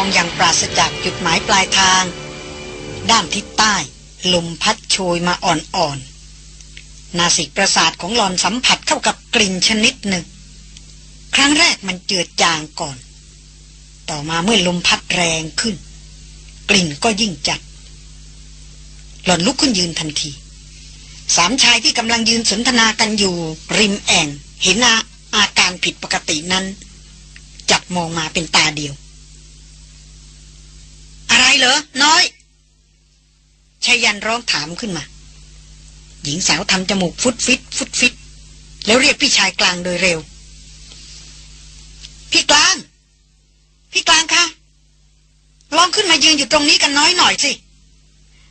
องอย่างปราศจากจุดหมายปลายทาง ด้านทิศใต้ ลมพัดโชยมาอ่อนๆนาสิกประสาทของหลอนสัมผัสเข้ากับกลิ่นชนิดหนึ่ง ครั้งแรกมันเจือจางก่อน ต่อมาเมื่อลมพัดแรงขึ้น กลิ่นก็ยิ่งจัด หลอนลุกขึ้นยืนทันที สามชายที่กำลังยืนสนทนากันอยู่ ริมแอ่งเห็นอาอาการผิดปกตินั้น จับมองมาเป็นตาเดียว อะไรเหรอ น้อยชายันร้องถามขึ้นมา หญิงสาวทำจมูกฟุดฟิตฟุดฟิต แล้วเรียกพี่ชายกลางโดยเร็ว พี่กลาง พี่กลางคะลองขึ้นมายืนอยู่ตรงนี้กันน้อยหน่อยสิ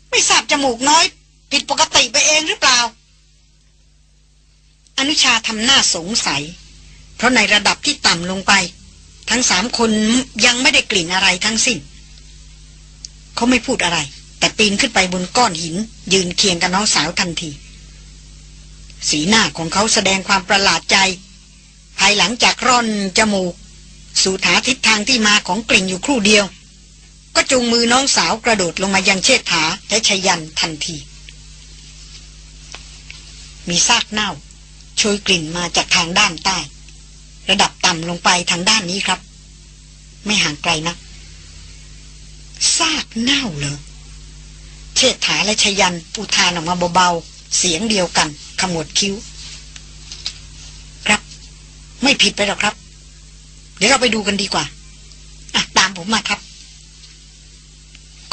ไม่ทราบจมูกน้อย ผิดปกติไปเองหรือเปล่า อนุชาทำหน้าสงสัย เพราะในระดับที่ต่ำลงไป ทั้งสามคนยังไม่ได้กลิ่นอะไรทั้งสิ้น เขาไม่พูดอะไร แต่ปีนขึ้นไปบนก้อนหิน ยืนเคียงกับน้องสาวทันที สีหน้าของเขาแสดงความประหลาดใจ ภายหลังจากร่อนจมูก สู่ถาทิศทางที่มาของกลิ่นอยู่ครู่เดียว ก็จูงมือน้องสาวกระโดดลงมายังเชิดถาและชยันทันที มีซากเน่าโชยกลิ่นมาจากทางด้านใต้ ระดับต่ำลงไปทางด้านนี้ครับ ไม่ห่างไกลนะัก ซากเน่าเหรอเชิดถาและชยันอุทานออกมาเบาๆ เสียงเดียวกัน ขมวดคิ้ว ครับ ไม่ผิดไปหรอกครับ เดี๋ยวเราไปดูกันดีกว่า อะ ตามผมมาครับ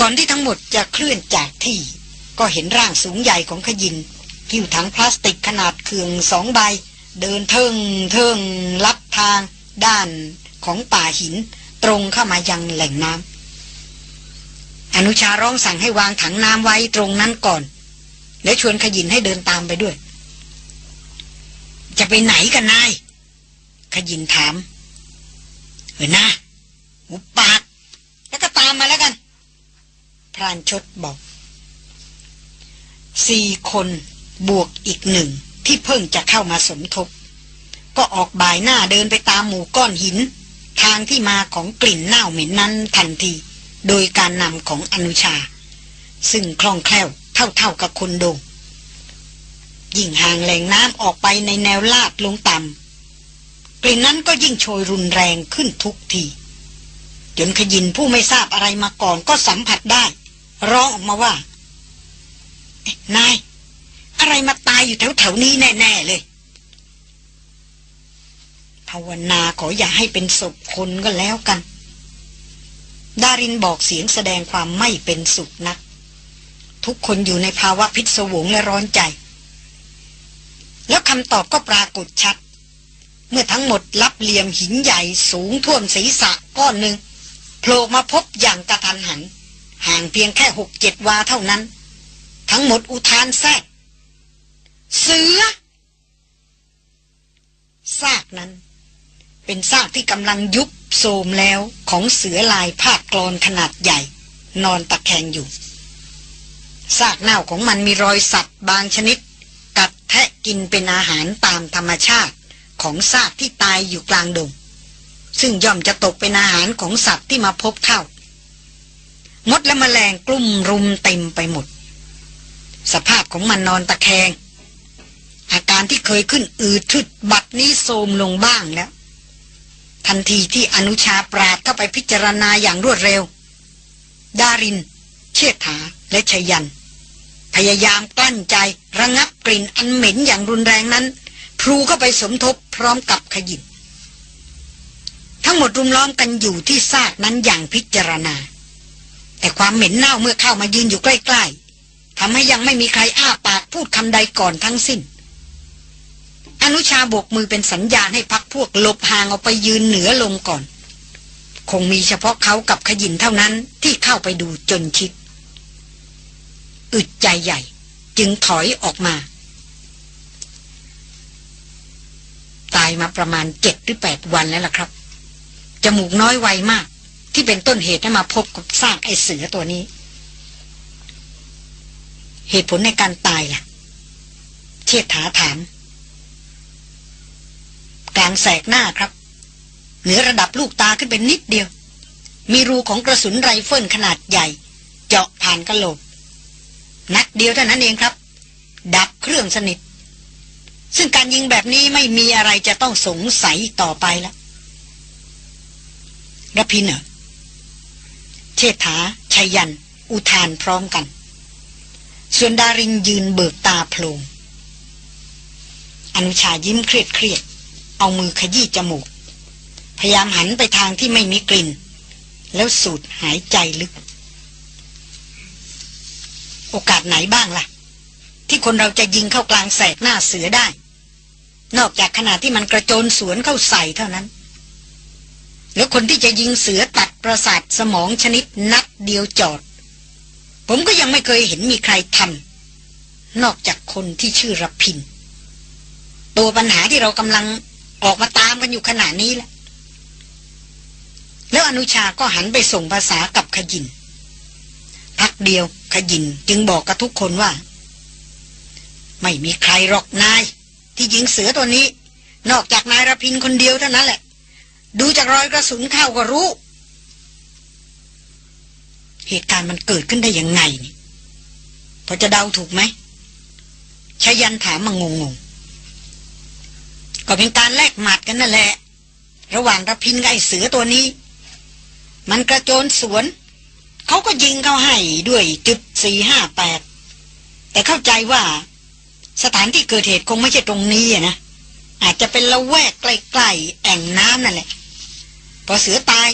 ก่อนที่ทั้งหมดจะเคลื่อนจากที่ ก็เห็นร่างสูงใหญ่ของขยินหิ้วถังพลาสติกขนาดเคืองสองใบ เดินเทิงเทิงลับทาง ด้านของป่าหิน ตรงเข้ามายังแหล่งน้ำ อนุชาร้องสั่งให้วางถังน้ำไว้ตรงนั้นก่อน แล้วชวนขยินให้เดินตามไปด้วย จะไปไหนกันนาย ขยินถามเฮ้ยนะหุบปาก แล้วก็ตามมาแล้วกัน พรานชดบอกสี่คนบวกอีกหนึ่งที่เพิ่งจะเข้ามาสมทบ ก็ออกบ่ายหน้าเดินไปตามหมู่ก้อนหิน ทางที่มาของกลิ่นเน่าเหม็นนั้นทันที โดยการนำของอนุชา ซึ่งคล่องแคล่วเท่าๆกับคนดง ยิ่งห่างแหล่งน้ำออกไปในแนวลาดลงต่ำกลิ่นนั้นก็ยิ่งโชยรุนแรงขึ้นทุกทีจนขยินผู้ไม่ทราบอะไรมาก่อนก็สัมผัสได้ ร้องออกมาว่า นาย อะไรมาตายอยู่แถวแถวนี้แน่ ๆ เลยภาวนาขออย่าให้เป็นศพคนก็แล้วกัน ดารินบอกเสียงแสดงความไม่เป็นสุขนัก ทุกคนอยู่ในภาวะพิศวงและร้อนใจ แล้วคำตอบก็ปรากฏชัด เมื่อทั้งหมดรับเหลี่ยมหินใหญ่สูงท่วมศีรษะก้อนหนึ่งโผล่มาพบอย่างกระทันหัน ห่างเพียงแค่หกเจ็ดวาเท่านั้น ทั้งหมดอุทานแทรกเสือซากนั้น เป็นซากที่กำลังยุบ โทมแล้วของเสือลายภาคกรอนขนาดใหญ่ นอนตะแคงอยู่ซากเน่าของมันมีรอยสัตว์บางชนิด กัดแทะกินเป็นอาหารตามธรรมชาติของซากที่ตายอยู่กลางดง ซึ่งย่อมจะตกเป็นอาหารของสัตว์ที่มาพบเข้ามดและแมลงกลุ่มรุมเต็มไปหมด สภาพของมันนอนตะแคง อาการที่เคยขึ้นอืดทึดบัดนี้โทมลงบ้างแล้ว ทันทีที่อนุชาปราดเข้าไปพิจารณาอย่างรวดเร็ว ดาริน เชิดถาและชยัน พยายามกลั้นใจระงับกลิ่นอันเหม็นอย่างรุนแรงนั้นพลูเข้าไปสมทบพร้อมกับขยิบทั้งหมดรุมล้อมกันอยู่ที่ซากนั้นอย่างพิจารณา แต่ความเหม็นเน่าเมื่อเข้ามายืนอยู่ใกล้ ๆทำให้ยังไม่มีใครอ้าปากพูดคำใดก่อนทั้งสิ้น อนุชาโบกมือเป็นสัญญาณให้พักพวกหลบห่างออกไปยืนเหนือลงก่อน คงมีเฉพาะเขากับขยินเท่านั้นที่เข้าไปดูจนชิด อึดใจใหญ่ จึงถอยออกมา ตายมาประมาณเจ็ดหรือแปดวันแล้วล่ะครับ จมูกน้อยไวมาก ที่เป็นต้นเหตุให้มาพบกับซากไอเสือตัวนี้ เหตุผลในการตายล่ะ เชิดถาถาม กลางแสกหน้าครับ เหนือระดับลูกตาขึ้นเป็นนิดเดียว มีรูของกระสุนไรเฟิลขนาดใหญ่ เจาะผ่านกระโหลก นัดเดียวเท่านั้นเองครับ ดับเครื่องสนิท ซึ่งการยิงแบบนี้ไม่มีอะไรจะต้องสงสัยต่อไปแล้วรพินเหรอเชษฐาชัยยัน อุทานพร้อมกัน ส่วนดารินยืนเบิกตาโพลงอนุชายิ้มเครียดเครียด เอามือขยี้จมูก พยายามหันไปทางที่ไม่มีกลิ่น แล้วสูดหายใจลึก โอกาสไหนบ้างล่ะ ที่คนเราจะยิงเข้ากลางแสกหน้าเสือได้ นอกจากขณะที่มันกระโจนสวนเข้าใส่เท่านั้น แล้วคนที่จะยิงเสือตัดประสาทสมองชนิดนัดเดียวจอด ผมก็ยังไม่เคยเห็นมีใครทำนอกจากคนที่ชื่อรพินตัวปัญหาที่เรากำลัง ออกมาตามกันอยู่ขณะนี้แหละ แล้วอนุชาก็หันไปส่งภาษากับขยิน พักเดียวขยินจึงบอกกับทุกคนว่า ไม่มีใครหรอกนาย ที่ยิงเสือตัวนี้ นอกจากนายรพินคนเดียวเท่านั้นแหละ ดูจากรอยกระสุนเข้าก็รู้ เหตุการณ์มันเกิดขึ้นได้ยังไงนี่พอจะเดาถูกไหมชายันถามมางงง ก็เป็นการแลกหมัดกันนั่นแหละ ระหว่างระพินกับไอเสือตัวนี้ มันกระโจนสวน เขาก็ยิงเขาให้ด้วยจุดสี่ห้าแปดแต่เข้าใจว่า สถานที่เกิดเหตุคงไม่ใช่ตรงนี้นะอาจจะเป็นละแวกใกล้ๆแอ่งน้ำนั่นแหละ พอเสือตาย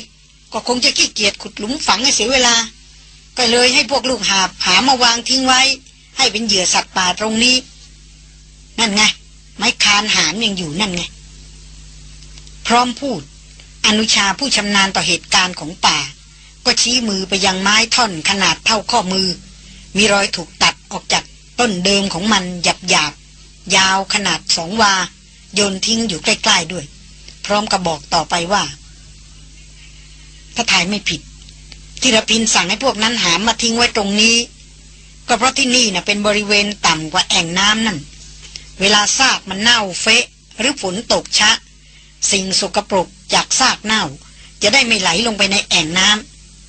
ก็คงจะขี้เกียจขุดหลุมฝังให้เสียเวลา ก็เลยให้พวกลูกหาหามาวางทิ้งไว้ ให้เป็นเหยื่อสัตว์ป่าตรงนี้ นั่นไง ไม้คานหามยังอยู่นั่นไง พร้อมพูด อนุชาผู้ชำนาญต่อเหตุการณ์ของป่า ก็ชี้มือไปยังไม้ท่อนขนาดเท่าข้อมือ มีรอยถูกตัดออกจากต้นเดิมของมันหยับหยาบยาวขนาดสองวา โยนทิ้งอยู่ใกล้ ๆด้วย พร้อมกับบอกต่อไปว่า ถ้าถ่ายไม่ผิดที่รพินสั่งให้พวกนั้นหามมาทิ้งไว้ตรงนี้ ก็เพราะที่นี่นะ่ะเป็นบริเวณต่ำกว่าแอ่งน้ำนั่น เวลาซากมันเน่าเฟะ หรือฝนตกชะ สิ่งสกปรกจากซากเน่า จะได้ไม่ไหลลงไปในแอ่งน้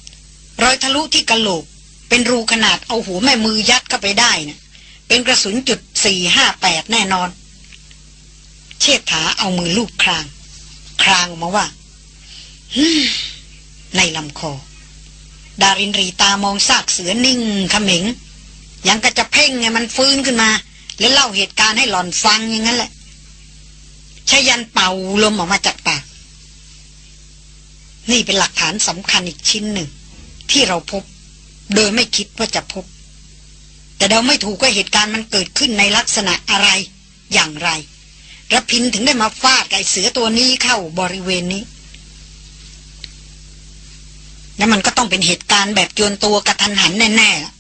ำรอยทะลุที่กระโหลก เป็นรูขนาดเอาหัวแม่มือยัดเข้าไปได้นะเป็นกระสุนจุดสี่ห้าแปดแน่นอน เชษฐาเอามือลูบคราง ครางออกมาว่าในลำคอ ดารินรีตามองซากเสือนิ่งขมิงยังก็จะเพ่งไงมันฟื้นขึ้นมา แล้วเล่าเหตุการณ์ให้หล่อนฟังอย่างนั้นแหละชายันเป่าลมออกมาจากปาก นี่เป็นหลักฐานสำคัญอีกชิ้นหนึ่ง ที่เราพบ โดยไม่คิดว่าจะพบ แต่เราไม่ถูกว่าเหตุการณ์มันเกิดขึ้นในลักษณะอะไร อย่างไรรพินถึงได้มาฟาดไก่เสือตัวนี้เข้าบริเวณนี้ แล้วมันก็ต้องเป็นเหตุการณ์แบบจวนตัวกระทันหันแน่ๆ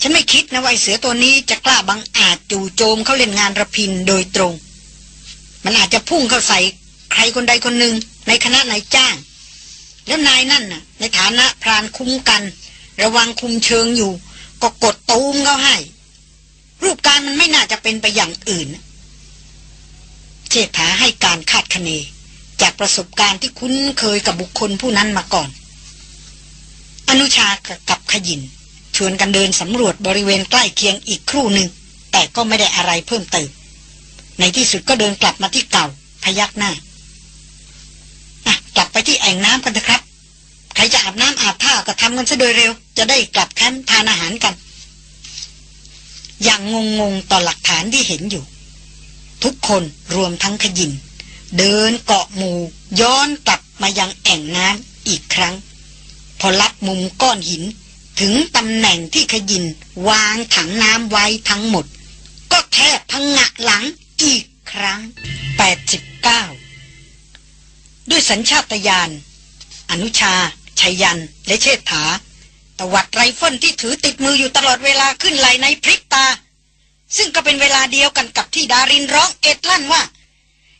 ฉันไม่คิดนะว่าเสือตัวนี้จะกล้าบังอาจจู่โจมเขาเล่นงานระพินโดยตรง มันอาจจะพุ่งเข้าใส่ใครคนใดคนหนึ่งในคณะนายจ้าง แล้วนายนั่นน่ะ ในฐานะพรานคุ้มกัน ระวังคุมเชิงอยู่ ก็กดตูมเขาให้ รูปการมันไม่น่าจะเป็นไปอย่างอื่นเชษฐาให้การคาดคะเน จากประสบการณ์ที่คุ้นเคยกับบุคคลผู้นั้นมาก่อน อนุชากับขยิน ชวนกันเดินสำรวจบริเวณใกล้เคียงอีกครู่หนึ่ง แต่ก็ไม่ได้อะไรเพิ่มเติม ในที่สุดก็เดินกลับมาที่เก่า พยักหน้าอะกลับไปที่แอ่งน้ำกันเถอะครับ ใครจะอาบน้ำอาบท่าก็ทำกันซะโดยเร็ว จะได้กลับแคมป์ทานอาหารกัน อย่างงงงต่อหลักฐานที่เห็นอยู่ ทุกคนรวมทั้งขยิน เดินเกาะหมู่ ย้อนกลับมายังแอ่งน้ำอีกครั้ง พอรับมุมก้อนหิน ถึงตำแหน่งที่ขยินวางถังน้ำไว้ทั้งหมด ก็แทบพังงะหลังอีกครั้ง 89 ด้วยสัญชาตญาณอนุชาชัยยัน และเชษฐา ตวัดไรเฟิลที่ถือติดมืออยู่ตลอดเวลาขึ้นไหลในพริกตา ซึ่งก็เป็นเวลาเดียวกันกับที่ดารินร้องเอ็ดลั่นว่า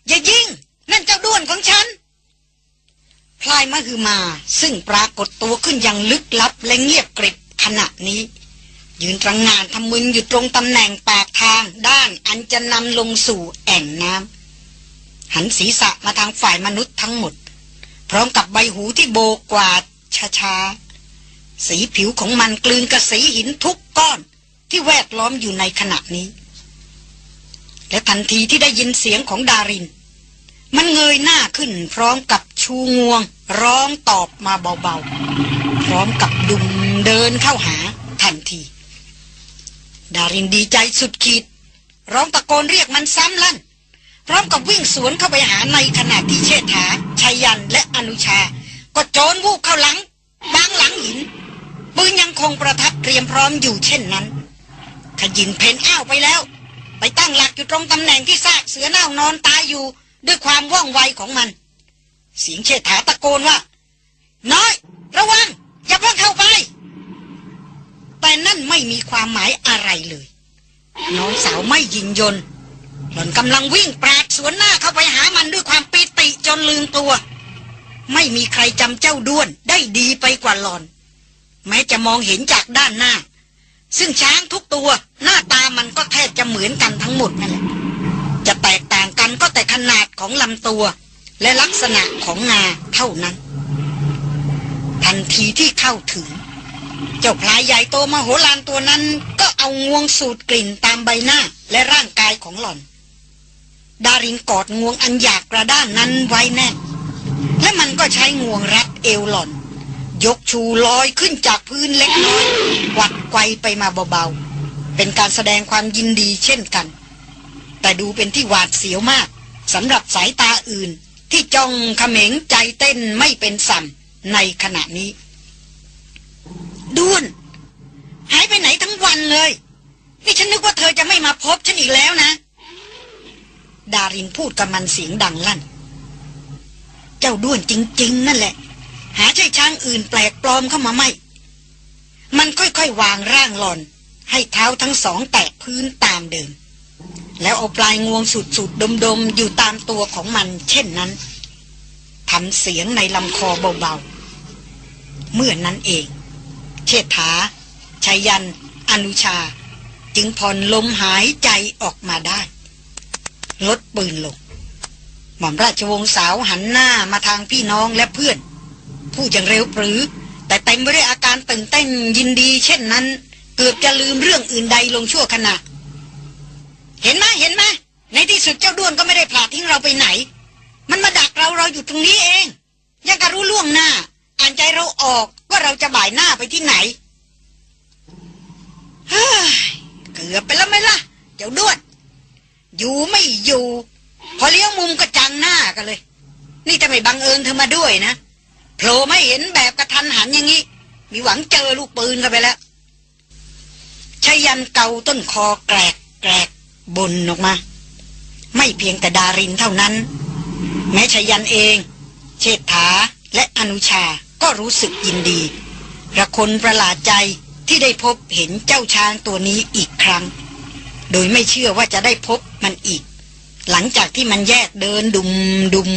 อย่ายิง นั่นเจ้าด้วนของฉัน พลายมหือมาซึ่งปรากฏตัวขึ้นอย่างลึกลับและเงียบกริบขณะนี้ ยืนตรงงานทำมึนอยู่ตรงตำแหน่งปากทางด้านอันจะนำลงสู่แอ่งน้ำหันศีรษะมาทางฝ่ายมนุษย์ทั้งหมด พร้อมกับใบหูที่โบกกวาดช้าๆ สีผิวของมันกลืนกับสีหินทุกก้อนที่แวดล้อมอยู่ในขณะนี้ และทันทีที่ได้ยินเสียงของดาริน มันเงยหน้าขึ้นพร้อมกับชูงวง ร้องตอบมาเบาๆ พร้อมกับดุมเดินเข้าหาทันที ดารินดีใจสุดขีด ร้องตะโกนเรียกมันซ้ำลั่น พร้อมกับวิ่งสวนเข้าไปหาในขณะที่เชษฐาชัยยันและอนุชา ก็โจรวูบเข้าหลังบางหลังหินปืนยังคงประทับเตรียมพร้อมอยู่เช่นนั้นขยินเพนอ้าวไปแล้ว ไปตั้งหลักอยู่ตรงตำแหน่งที่ซากเสือเน่านอนตายอยู่ ด้วยความว่องไวของมัน เสียงเชษฐาตะโกนว่า น้อย ระวัง อย่าเพิ่งเข้าไป แต่นั่นไม่มีความหมายอะไรเลย น้องสาวไม่ยินยนหล่อนกำลังวิ่งปราดสวนหน้าเข้าไปหามันด้วยความปีติจนลืมตัว ไม่มีใครจำเจ้าด้วนได้ดีไปกว่าหล่อน แม้จะมองเห็นจากด้านหน้า ซึ่งช้างทุกตัว หน้าตามันก็แทบจะเหมือนกันทั้งหมดนั่นแหละจะแตกต่างกันก็แต่ขนาดของลำตัว และลักษณะของงาเท่านั้น ทันทีที่เข้าถึง เจ้าพลายใหญ่โตมโหฬารตัวนั้น ก็เอางวงสูดกลิ่นตามใบหน้าและร่างกายของหล่อน ดารินกอดงวงอันหยากกระด้านนั้นไว้แน่นและมันก็ใช้งวงรัดเอวหล่อน ยกชูลอยขึ้นจากพื้นเล็กน้อยหวัดไกวไปมาเบาๆ เป็นการแสดงความยินดีเช่นกัน แต่ดูเป็นที่หวาดเสียวมากสำหรับสายตาอื่น ที่จ้องเขม็งใจเต้นไม่เป็นสัมในขณะนี้ด้วน หายไปไหนทั้งวันเลย นี่ฉันนึกว่าเธอจะไม่มาพบฉันอีกแล้วนะ ดารินพูดกับมันเสียงดังลั่น เจ้าด้วนจริง ๆ นั่นแหละ หาใช่ช้างอื่นแปลกปลอมเข้ามาไม่ มันค่อย ๆ วางร่างหลอน ให้เท้าทั้งสองแตะพื้นตามเดิม แล้วเอาปลายงวงสุดๆดมๆ อยู่ตามตัวของมัน เช่นนั้นทำเสียงในลำคอเบาๆ เมื่อนนั้นเอง เชษฐาชัยยัน อนุชา จึงผ่อนลมหายใจออกมาได้ ลดปืนลง หม่อมราชวงศ์สาวหันหน้ามาทางพี่น้องและเพื่อน ผู้อย่างเร็วปรือ แต่เต็มไปด้วยอาการตื่นเต้นยินดี เช่นนั้น เกือบจะลืมเรื่องอื่นใดลงชั่วขณะ เห็นไหมเห็นไหมในที่สุดเจ้าด้วนก็ไม่ได้ผลาดทิ้งเราไปไหน มันมาดักเราเราอยู่ตรงนี้เอง ยังกะรู้ล่วงหน้า อ่านใจเราออกว่าเราจะบ่ายหน้าไปที่ไหนเฮ้ยเกือบไปแล้วไหมล่ะ เจ้าด้วน อยู่ไม่อยู่ พอเลี้ยวมุมก็จังหน้ากันเลย นี่จะไม่บังเอิญเธอมาด้วยนะโผล่ไม่เห็นแบบกระทันหันอย่างนี้ มีหวังเจอลูกปืนกันไปแล้วชายันเกาต้นคอแกรกแกรก บนออกมา ไม่เพียงแต่ดารินเท่านั้น แม้ชยันเอง เชษฐาและอนุชาก็รู้สึกยินดีระคนประหลาดใจที่ได้พบเห็นเจ้าช้างตัวนี้อีกครั้ง โดยไม่เชื่อว่าจะได้พบมันอีก หลังจากที่มันแยกเดินดุมดุม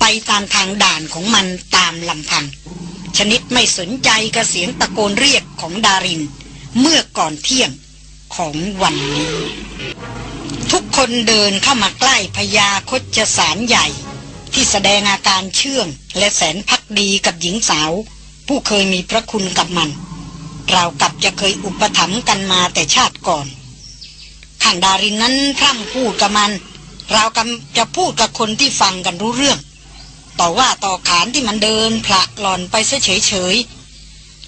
ไปตามทางด่านของมันตามลำพัง ชนิดไม่สนใจกับเสียงตะโกนเรียกของดาริน เมื่อก่อนเที่ยง ของวันนี้ ทุกคนเดินเข้ามาใกล้พญาคดสารใหญ่ ที่แสดงอาการเชื่อง และแสนพักดีกับหญิงสาว ผู้เคยมีพระคุณกับมันเรากับจะเคยอุปถัมภ์กันมาแต่ชาติก่อนขันดารินนั้นพร่ำพูดกับมัน เรากำจะพูดกับคนที่ฟังกันรู้เรื่อง ต่อว่าต่อขานที่มันเดินผละหล่อนไปเฉยเฉย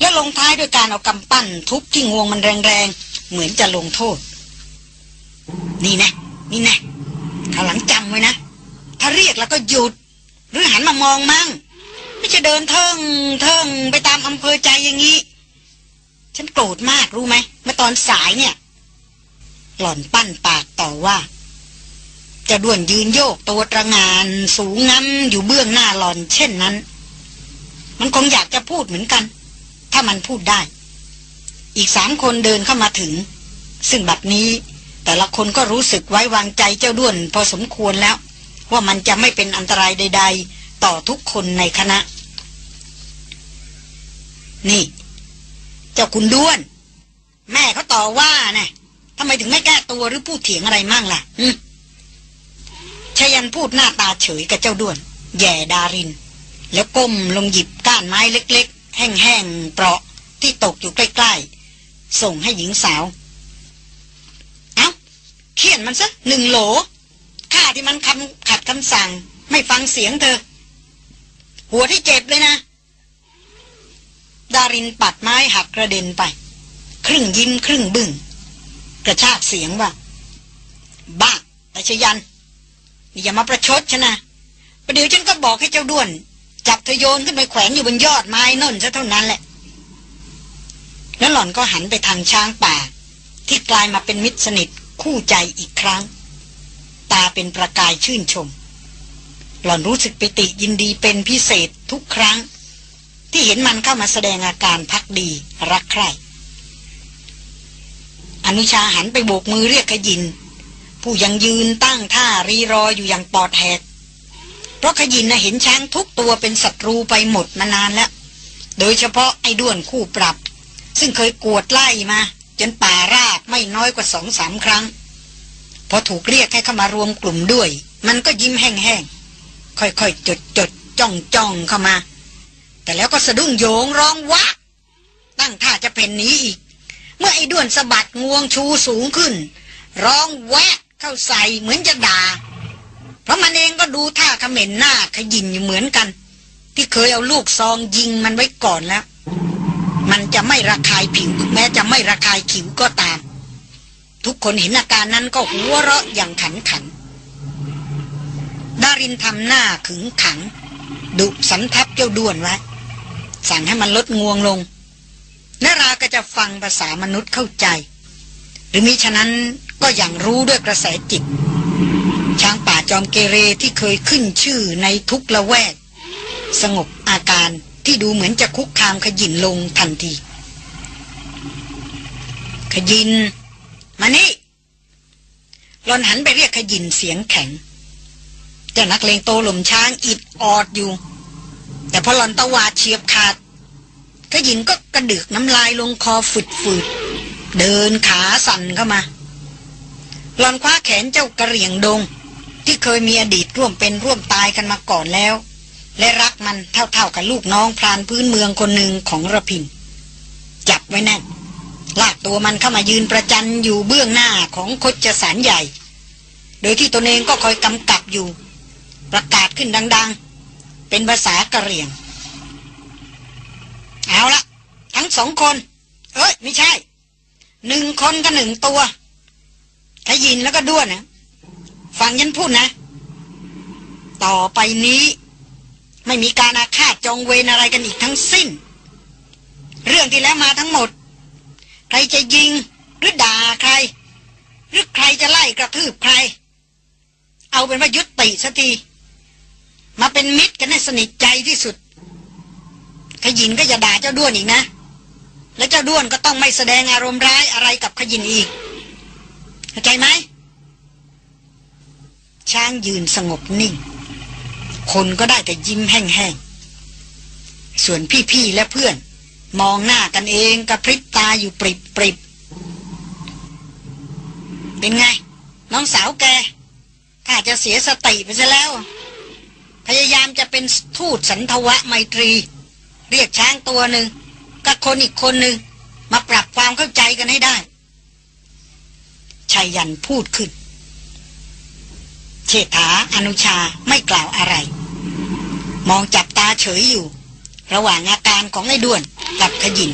และลงท้ายด้วยการเอากำปั้นทุบที่งวงมันแรงๆ เหมือนจะลงโทษ นี่นะ นี่นะข้าหลังจำไว้นะ ถ้าเรียกแล้วก็หยุด หรือหันมามองมั่ง ไม่จะเดินเทิงเทิงไปตามอำเภอใจอย่างนี้ ฉันโกรธมากรู้ไหมเมื่อตอนสายเนี่ย หล่อนปั้นปากต่อว่าจะด่วนยืนโยกตัวตระงานสูงง้ำอยู่เบื้องหน้าหล่อนเช่นนั้น มันคงอยากจะพูดเหมือนกัน ถ้ามันพูดได้ อีกสามคนเดินเข้ามาถึง ซึ่งบัดนี้แต่ละคนก็รู้สึกไว้วางใจเจ้าด้วน พอสมควรแล้ว ว่ามันจะไม่เป็นอันตรายใด ๆ ต่อทุกคนในคณะ นี่ เจ้าคุณด้วน แม่เขาต่อว่านะ่ะทำไมถึงไม่แก้ตัวหรือพูดเถียงอะไรมั่งล่ะชยันพูดหน้าตาเฉยกับเจ้าด้วน แย่ดาริน แล้วก้มลงหยิบก้านไม้เล็ก ๆ แห้งๆเปราะที่ตกอยู่ใกล้ๆ ส่งให้หญิงสาว เอา้าเขียนมันซะหนึ่งโหลข้าที่มันคำขัดคำสั่ง ไม่ฟังเสียงเธอ หัวที่เจ็บเลยนะ ดารินปัดไม้หักกระเด็นไป ครึ่งยิ้มครึ่งบึง้งกระชากเสียงว่า บ้าแต่ชยันนี่อย่ามาประชดฉันนะประเดี๋ยวฉันก็บอกให้เจ้าด้วน จับเธอโยนขึ้นไปแขวนอยู่บนยอดไม้น่นซะเท่านั้นแหละ แล้วหล่อนก็หันไปทางช้างป่า ที่กลายมาเป็นมิตรสนิทคู่ใจอีกครั้ง ตาเป็นประกายชื่นชม หล่อนรู้สึกปิติยินดีเป็นพิเศษทุกครั้ง ที่เห็นมันเข้ามาแสดงอาการพักดีรักใคร่อนุชาหันไปโบกมือเรียกขยิน ผู้ยังยืนตั้งท่ารีรออยู่อย่างปอดแหกเพราะขยินน่ะเห็นช้างทุกตัวเป็นศัตรูไปหมดมานานแล้ว โดยเฉพาะไอ้ด้วนคู่ปรับ ซึ่งเคยกวดไล่มา จนป่าราบไม่น้อยกว่าสองสามครั้ง พอถูกเรียกให้เข้ามารวมกลุ่มด้วย มันก็ยิ้มแห้งๆ ค่อยๆ จดจดจ้องจ้องเข้ามา แต่แล้วก็สะดุ้งโยงร้องวะ ตั้งท่าจะเพ่นหนีอีก เมื่อไอ้ด้วนสะบัดงวงชูสูงขึ้น ร้องแวะเข้าใส่เหมือนจะด่า เพราะมันเองก็ดูท่าเขม็นหน้าขยินอยู่เหมือนกัน ที่เคยเอาลูกซองยิงมันไว้ก่อนแล้ว มันจะไม่ระคายผิว แม้จะไม่ระคายขิวก็ตาม ทุกคนเห็นอาการนั้นก็หัวเราะอย่างขันขันดารินทำหน้าขึงขัง ดุสันทับเจ้าด้วนไว้ สั่งให้มันลดงวงลงนราก็จะฟังภาษามนุษย์เข้าใจ หรือมิฉะนั้นก็อย่างรู้ด้วยกระแสจิต ช้างป่าจอมเกเรที่เคยขึ้นชื่อในทุกละแวก สงบอาการ ที่ดูเหมือนจะคุกคามขยินลงทันที ขยิน มานี่หลอนหันไปเรียกขยินเสียงแข็งเจ้านักเลงโตหล่มช้างอิดออดอยู่ แต่พอหลอนตะวาดเฉียบขาดขยินก็กระดึกน้ำลายลงคอฝุดฝุดเดินขาสั่นเข้ามาหลอนคว้าแขนเจ้ากระเหรี่ยงดง ที่เคยมีอดีตร่วมเป็นร่วมตายกันมาก่อนแล้ว และรักมันเท่าๆกับลูกน้องพรานพื้นเมืองคนหนึ่งของระพิน จับไว้แน่นลากตัวมันเข้ามายืนประจันอยู่เบื้องหน้าของคดจสารใหญ่ โดยที่ตนเองก็คอยกำกับอยู่ ประกาศขึ้นดัง ๆ เป็นภาษากะเหรี่ยง เอาละทั้งสองคน เอ้ย ไม่ใช่ หนึ่งคนกับหนึ่งตัวขยินแล้วก็ด้วนนะฟังยันพูดนะ ต่อไปนี้ ไม่มีการอาฆาตจองเวรอะไรกันอีกทั้งสิ้น เรื่องที่แล้วมาทั้งหมด ใครจะยิงหรือด่าใคร หรือใครจะไล่กระทืบใคร เอาเป็นว่ายุติสักที มาเป็นมิตรกันให้สนิทใจที่สุดขยินก็อย่าด่าเจ้าด้วนอีกนะ และเจ้าด้วนก็ต้องไม่แสดงอารมณ์ร้ายอะไรกับขยินอีกเข้าใจไหมช้างยืนสงบนิ่ง คนก็ได้แต่ยิ้มแห้งๆ ส่วนพี่ๆและเพื่อน มองหน้ากันเองกระพริบตาอยู่ปริบปริบเป็นไง น้องสาวแกถ้าจะเสียสติไปซะแล้ว พยายามจะเป็นทูตสันทวะไมตรี เรียกช้างตัวหนึ่งกับคนอีกคนหนึ่งมาปรับความเข้าใจกันให้ได้ชายยันพูดขึ้น เชษฐาอนุชาไม่กล่าวอะไร มองจับตาเฉยอยู่ ระหว่างอาการของไอ้ด้วนกับขยิน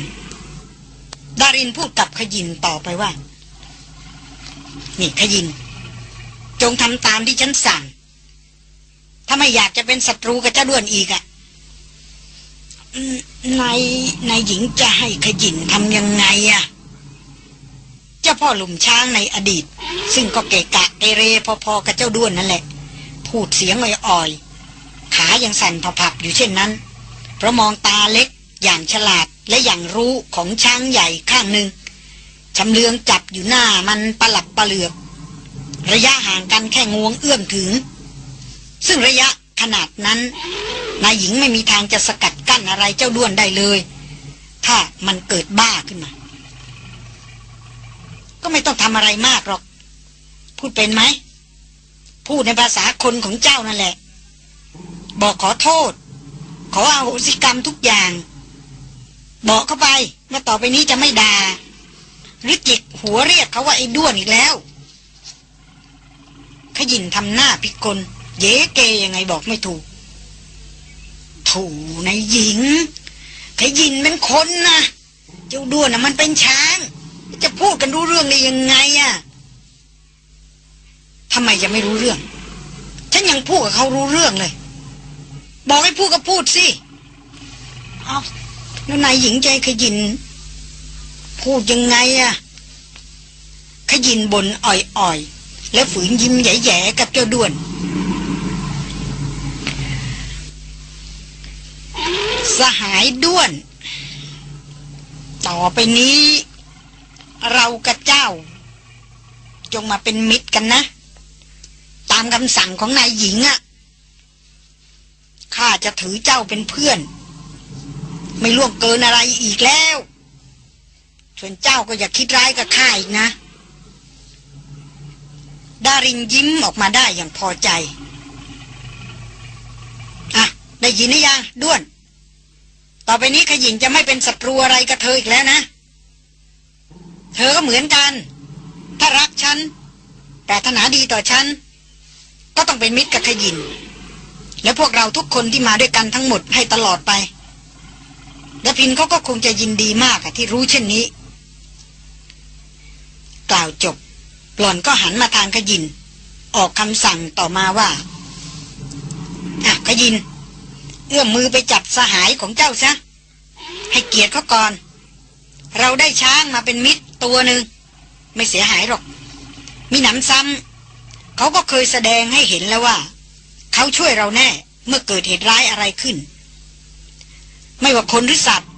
ดารินพูดกับขยินต่อไปว่า นี่ขยิน จงทำตามที่ฉันสั่ง ถ้าไม่อยากจะเป็นศัตรูกับเจ้าด้วนอีกอะ่ะนายนายหญิงจะให้ขยินทำยังไงอะ่ะ เจ้าพ่อหลุมช้างในอดีต ซึ่งก็เกะกะเกเรพอๆกับเจ้าด้วนนั่นแหละ พูดเสียงอ่อยๆ ขายังสั่นผับๆอยู่เช่นนั้น เพราะมองตาเล็กอย่างฉลาดและอย่างรู้ของช้างใหญ่ข้างหนึ่งชำเลืองจับอยู่หน้ามันประหลับประเหลือก ระยะห่างกันแค่งวงเอื้อมถึง ซึ่งระยะขนาดนั้น นายหญิงไม่มีทางจะสกัดกั้นอะไรเจ้าด้วนได้เลย ถ้ามันเกิดบ้าขึ้นมา ก็ไม่ต้องทำอะไรมากหรอก พูดเป็นไหม พูดในภาษาคนของเจ้านั่นแหละ บอกขอโทษ ขออาโหสิกรรมทุกอย่าง บอกเข้าไปว่าต่อไปนี้จะไม่ด่าหรือจิกหัวเรียกเขาว่าไอ้ด้วนอีกแล้ว ขยินทำหน้าพิกล เย้เกยังไงบอกไม่ถูก ถูในหญิง ขยินเป็นคนนะเจ้าด้วนนะมันเป็นช้าง จะพูดกันรู้เรื่องได้ยังไงอะทำไมจะไม่รู้เรื่อง ฉันยังพูดกับเขารู้เรื่องเลย บอกให้พูดก็พูดสิเอาแล้วนายหญิงใจขยิน พูดยังไงอะขยินบนอ่อยๆ แล้วฝืนยิ้มแย่ๆกับเจ้าด้วน สหายด้วน ต่อไปนี้ เรากับเจ้า จงมาเป็นมิตรกันนะ ตามคำสั่งของนายหญิงอะข้าจะถือเจ้าเป็นเพื่อน ไม่ล่วงเกินอะไรอีกแล้ว ส่วนเจ้าก็อย่าคิดร้ายกับข้าอีกนะ ดารินยิ้มออกมาได้อย่างพอใจ อะ ได้ยินหรือยังด้วน ต่อไปนี้ขยินจะไม่เป็นศัตรูอะไรกับเธออีกแล้วนะ เธอก็เหมือนกัน ถ้ารักฉันปรารถนาดีต่อฉัน ก็ต้องเป็นมิตรกับขยิน และพวกเราทุกคนที่มาด้วยกันทั้งหมดให้ตลอดไปและพินเขาก็คงจะยินดีมากที่รู้เช่นนี้ กล่าวจบ หล่อนก็หันมาทางขยิน ออกคำสั่งต่อมาว่าอะขยิน เอื้อมมือไปจับสหายของเจ้าซะ ให้เกียรติเขาก่อน เราได้ช้างมาเป็นมิตร ตัวหนึ่งไม่เสียหายหรอก มีหนำซ้ำเขาก็เคยแสดงให้เห็นแล้วว่า เขาช่วยเราแน่เมื่อเกิดเหตุร้ายอะไรขึ้น ไม่ว่าคนหรือสัตว์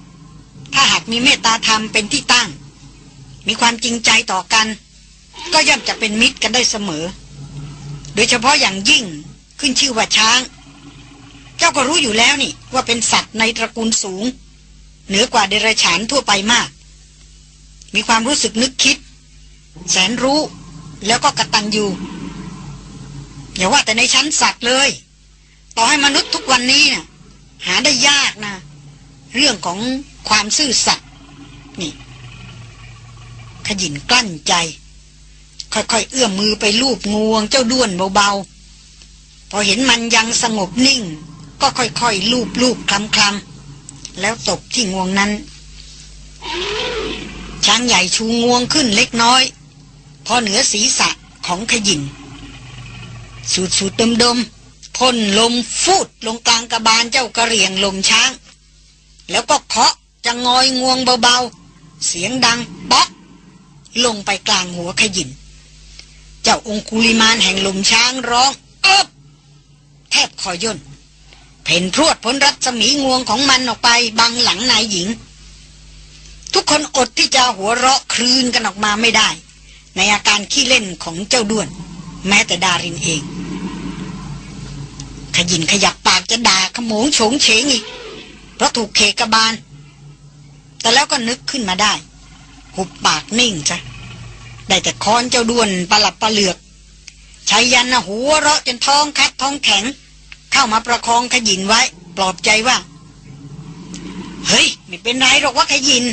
ถ้าหากมีเมตตาธรรมเป็นที่ตั้ง มีความจริงใจต่อกัน ก็ย่อมจะเป็นมิตรกันได้เสมอ โดยเฉพาะอย่างยิ่งขึ้นชื่อว่าช้าง เจ้าก็รู้อยู่แล้วนี่ว่าเป็นสัตว์ในตระกูลสูง เหนือกว่าเดรัจฉานทั่วไปมาก มีความรู้สึกนึกคิด แสนรู้แล้วก็กระตันอยู่อย่าว่าแต่ในชั้นสัตว์เลย ต่อให้มนุษย์ทุกวันนี้นะ่ะหาได้ยากนะ เรื่องของความซื่อสัตย์นี่ ขยินกลั้นใจ ค่อยๆ เอื้อมมือไปลูบงวงเจ้าด้วนเบาๆ พอเห็นมันยังสงบนิ่ง ก็ค่อยๆ ลูบลูบคลำคลำแล้วตบที่งวงนั้น ช้างใหญ่ชูงวงขึ้นเล็กน้อย พอเหนือศีรษะของขยินสูดสูดดมดมพ่นลมฟูดลงกลางกระบาลเจ้ากระเรียงลมช้าง แล้วก็เคาะจะงอยงวงเบาๆ เสียงดังป๊อกลงไปกลางหัวขยิน เจ้าองคุลิมานแห่งลมช้างร้องเอบแทบคอยย่นเพ่นพรวดพ้นรัศมีงวงของมันออกไปบังหลังนายหญิง ทุกคนอดที่จะหัวเราะคลืนกันออกมาไม่ได้ ในอาการขี้เล่นของเจ้าด้วน แม้แต่ดารินเอง ขยินขยับปากจะด่าขโมงโฉงเฉงอีก เพราะถูกเคกบาล แต่แล้วก็นึกขึ้นมาได้ หุบปากนิ่งจ้ะได้แต่คอนเจ้าด้วนปลับปะเหลือกชายันนะหัวเราะจนท้องคัดท้องแข็ง เข้ามาประคองขยินไว้ ปลอบใจว่า เฮ้ย ไม่เป็นไรหรอกว่าขยิน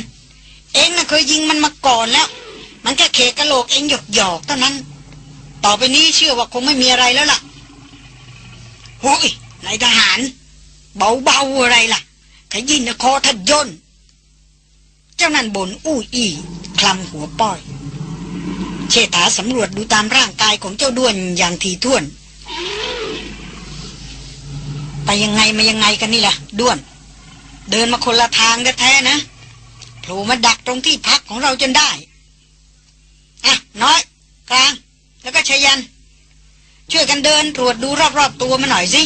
เองน่ะเคยยิงมันมาก่อนแล้ว มันแค่เคกะโหลกเองหยอกหยอกเท่านั้น ต่อไปนี้เชื่อว่าคงไม่มีอะไรแล้วล่ะโอ้ยนายทหาร เบาๆอะไรล่ะขยินนะคอทัดยนเจ้านั่นบนอู้อีคลำหัวป้อย เชษฐาสำรวจดูตามร่างกายของเจ้าด้วนอย่างทีท่วน ไปยังไงมายังไงกันนี่ล่ะด้วน เดินมาคนละทางแท้ๆนะ โผล่มาดักตรงที่พักของเราจนได้ อะ น้อย กลาง แล้วก็ชยัน ช่วยกันเดินตรวจดูรอบๆตัวมาหน่อยสิ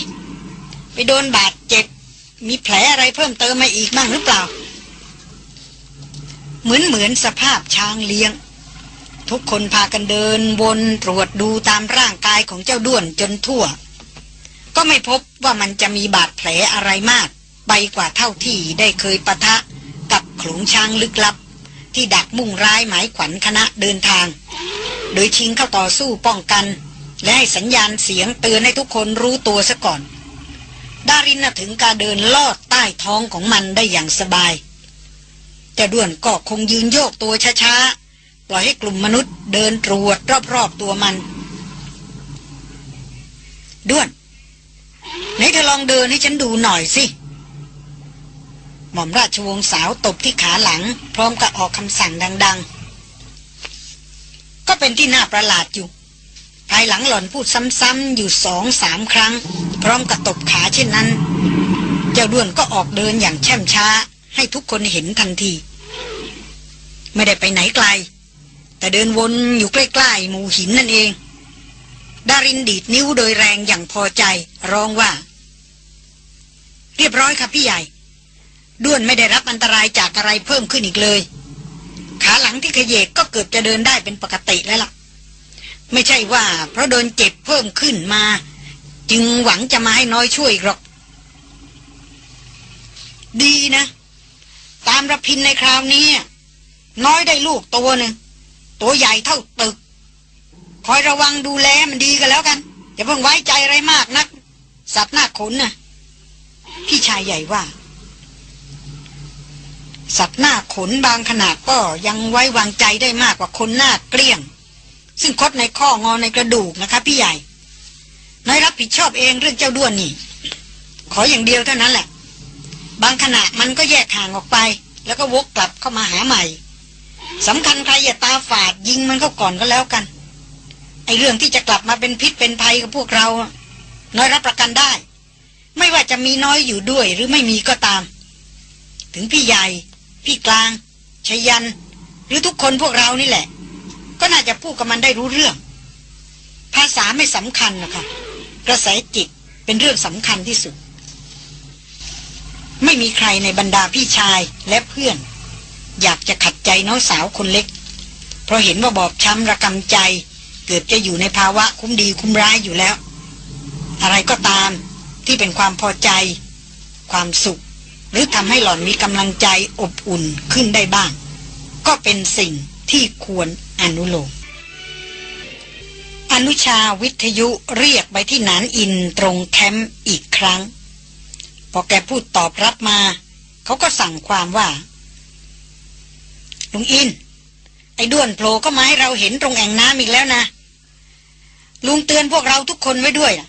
ไปโดนบาดเจ็บ มีแผลอะไรเพิ่มเติมมาอีกบ้างหรือเปล่า เหมือนเหมือนสภาพช้างเลี้ยง ทุกคนพากันเดินวนตรวจดูตามร่างกายของเจ้าด้วนจนทั่ว ก็ไม่พบว่ามันจะมีบาดแผลอะไรมาก ไปกว่าเท่าที่ได้เคยปะทะ กับขลงช้างลึกลับ ที่ดักมุ่งร้ายหมายขวัญคณะเดินทาง โดยชิงเข้าต่อสู้ป้องกัน และให้สัญญาณเสียงเตือนให้ทุกคนรู้ตัวซะก่อน ดารินถึงการเดินลอดใต้ท้องของมันได้อย่างสบาย แต่ด่วนก็คงยืนโยกตัวช้าๆ ปล่อยให้กลุ่มมนุษย์เดินตรวจรอบๆตัวมันด้วนไหนเธอลองเดินให้ฉันดูหน่อยสิ หม่อมราชวงศ์สาวตบที่ขาหลัง พร้อมกับออกคำสั่งดัง ๆ ก็เป็นที่น่าประหลาดอยู่ ภายหลังหล่อนพูดซ้ำๆอยู่สองสามครั้ง พร้อมกับตบขาเช่นนั้น เจ้าด้วนก็ออกเดินอย่างแช่มช้า ให้ทุกคนเห็นทันที ไม่ได้ไปไหนไกล แต่เดินวนอยู่ใกล้ๆหมู่หินนั่นเองดารินดีดนิ้วโดยแรงอย่างพอใจ ร้องว่า เรียบร้อยครับพี่ใหญ่ ด้วนไม่ได้รับอันตรายจากอะไรเพิ่มขึ้นอีกเลย ขาหลังที่ขยเยกก็เกือบจะเดินได้เป็นปกติแล้วล่ะ ไม่ใช่ว่า เพราะโดนเจ็บเพิ่มขึ้นมา จึงหวังจะมาให้น้อยช่วยหรอก ดีนะ ตามระพินในคราวนี้ น้อยได้ลูกตัวหนึ่งตัวใหญ่เท่าตึก คอยระวังดูแลมันดีกันแล้วกัน อย่าเพิ่งไว้ใจอะไรมากนัก สัตว์หน้าขนนะ่ะพี่ชายใหญ่ว่า สัตว์หน้าขนบางขนาดก็ยังไว้วางใจได้มากกว่าคนหน้าเกลี้ยง ซึ่งคดในข้องอในกระดูกนะคะพี่ใหญ่นายรับผิดชอบเองเรื่องเจ้าด้วนนี่ ขออย่างเดียวเท่านั้นแหละ บางขณะมันก็แยกห่างออกไป แล้วก็วกกลับเข้ามาหาใหม่สำคัญใครอย่าตาฝาดยิงมันเข้าก่อนก็แล้วกันไอเรื่องที่จะกลับมาเป็นพิษเป็นภัยกับพวกเรา น้อยรับประกันได้ ไม่ว่าจะมีน้อยอยู่ด้วยหรือไม่มีก็ตาม ถึงพี่ใหญ่ พี่กลางชยัน หรือทุกคนพวกเรานี่แหละ ก็น่าจะพูดกับมันได้รู้เรื่อง ภาษาไม่สำคัญนะคะกระแสจิตเป็นเรื่องสำคัญที่สุด ไม่มีใครในบรรดาพี่ชายและเพื่อน อยากจะขัดใจน้องสาวคนเล็ก เพราะเห็นว่าบอบช้ำระกำใจ เกือบจะอยู่ในภาวะคุ้มดีคุ้มร้ายอยู่แล้ว อะไรก็ตามที่เป็นความพอใจ ความสุข หรือทำให้หล่อนมีกำลังใจอบอุ่นขึ้นได้บ้าง ก็เป็นสิ่งที่ควรอนุโลมอนุชาวิทยุเรียกไปที่นานอินตรงแคมป์อีกครั้ง พอแกพูดตอบรับมา เขาก็สั่งความว่าลุงอิน ไอ้ด้วนโผล่ก็มาให้เราเห็นตรงแอ่งน้ำอีกแล้วนะ ลุงเตือนพวกเราทุกคนไว้ด้วยนะ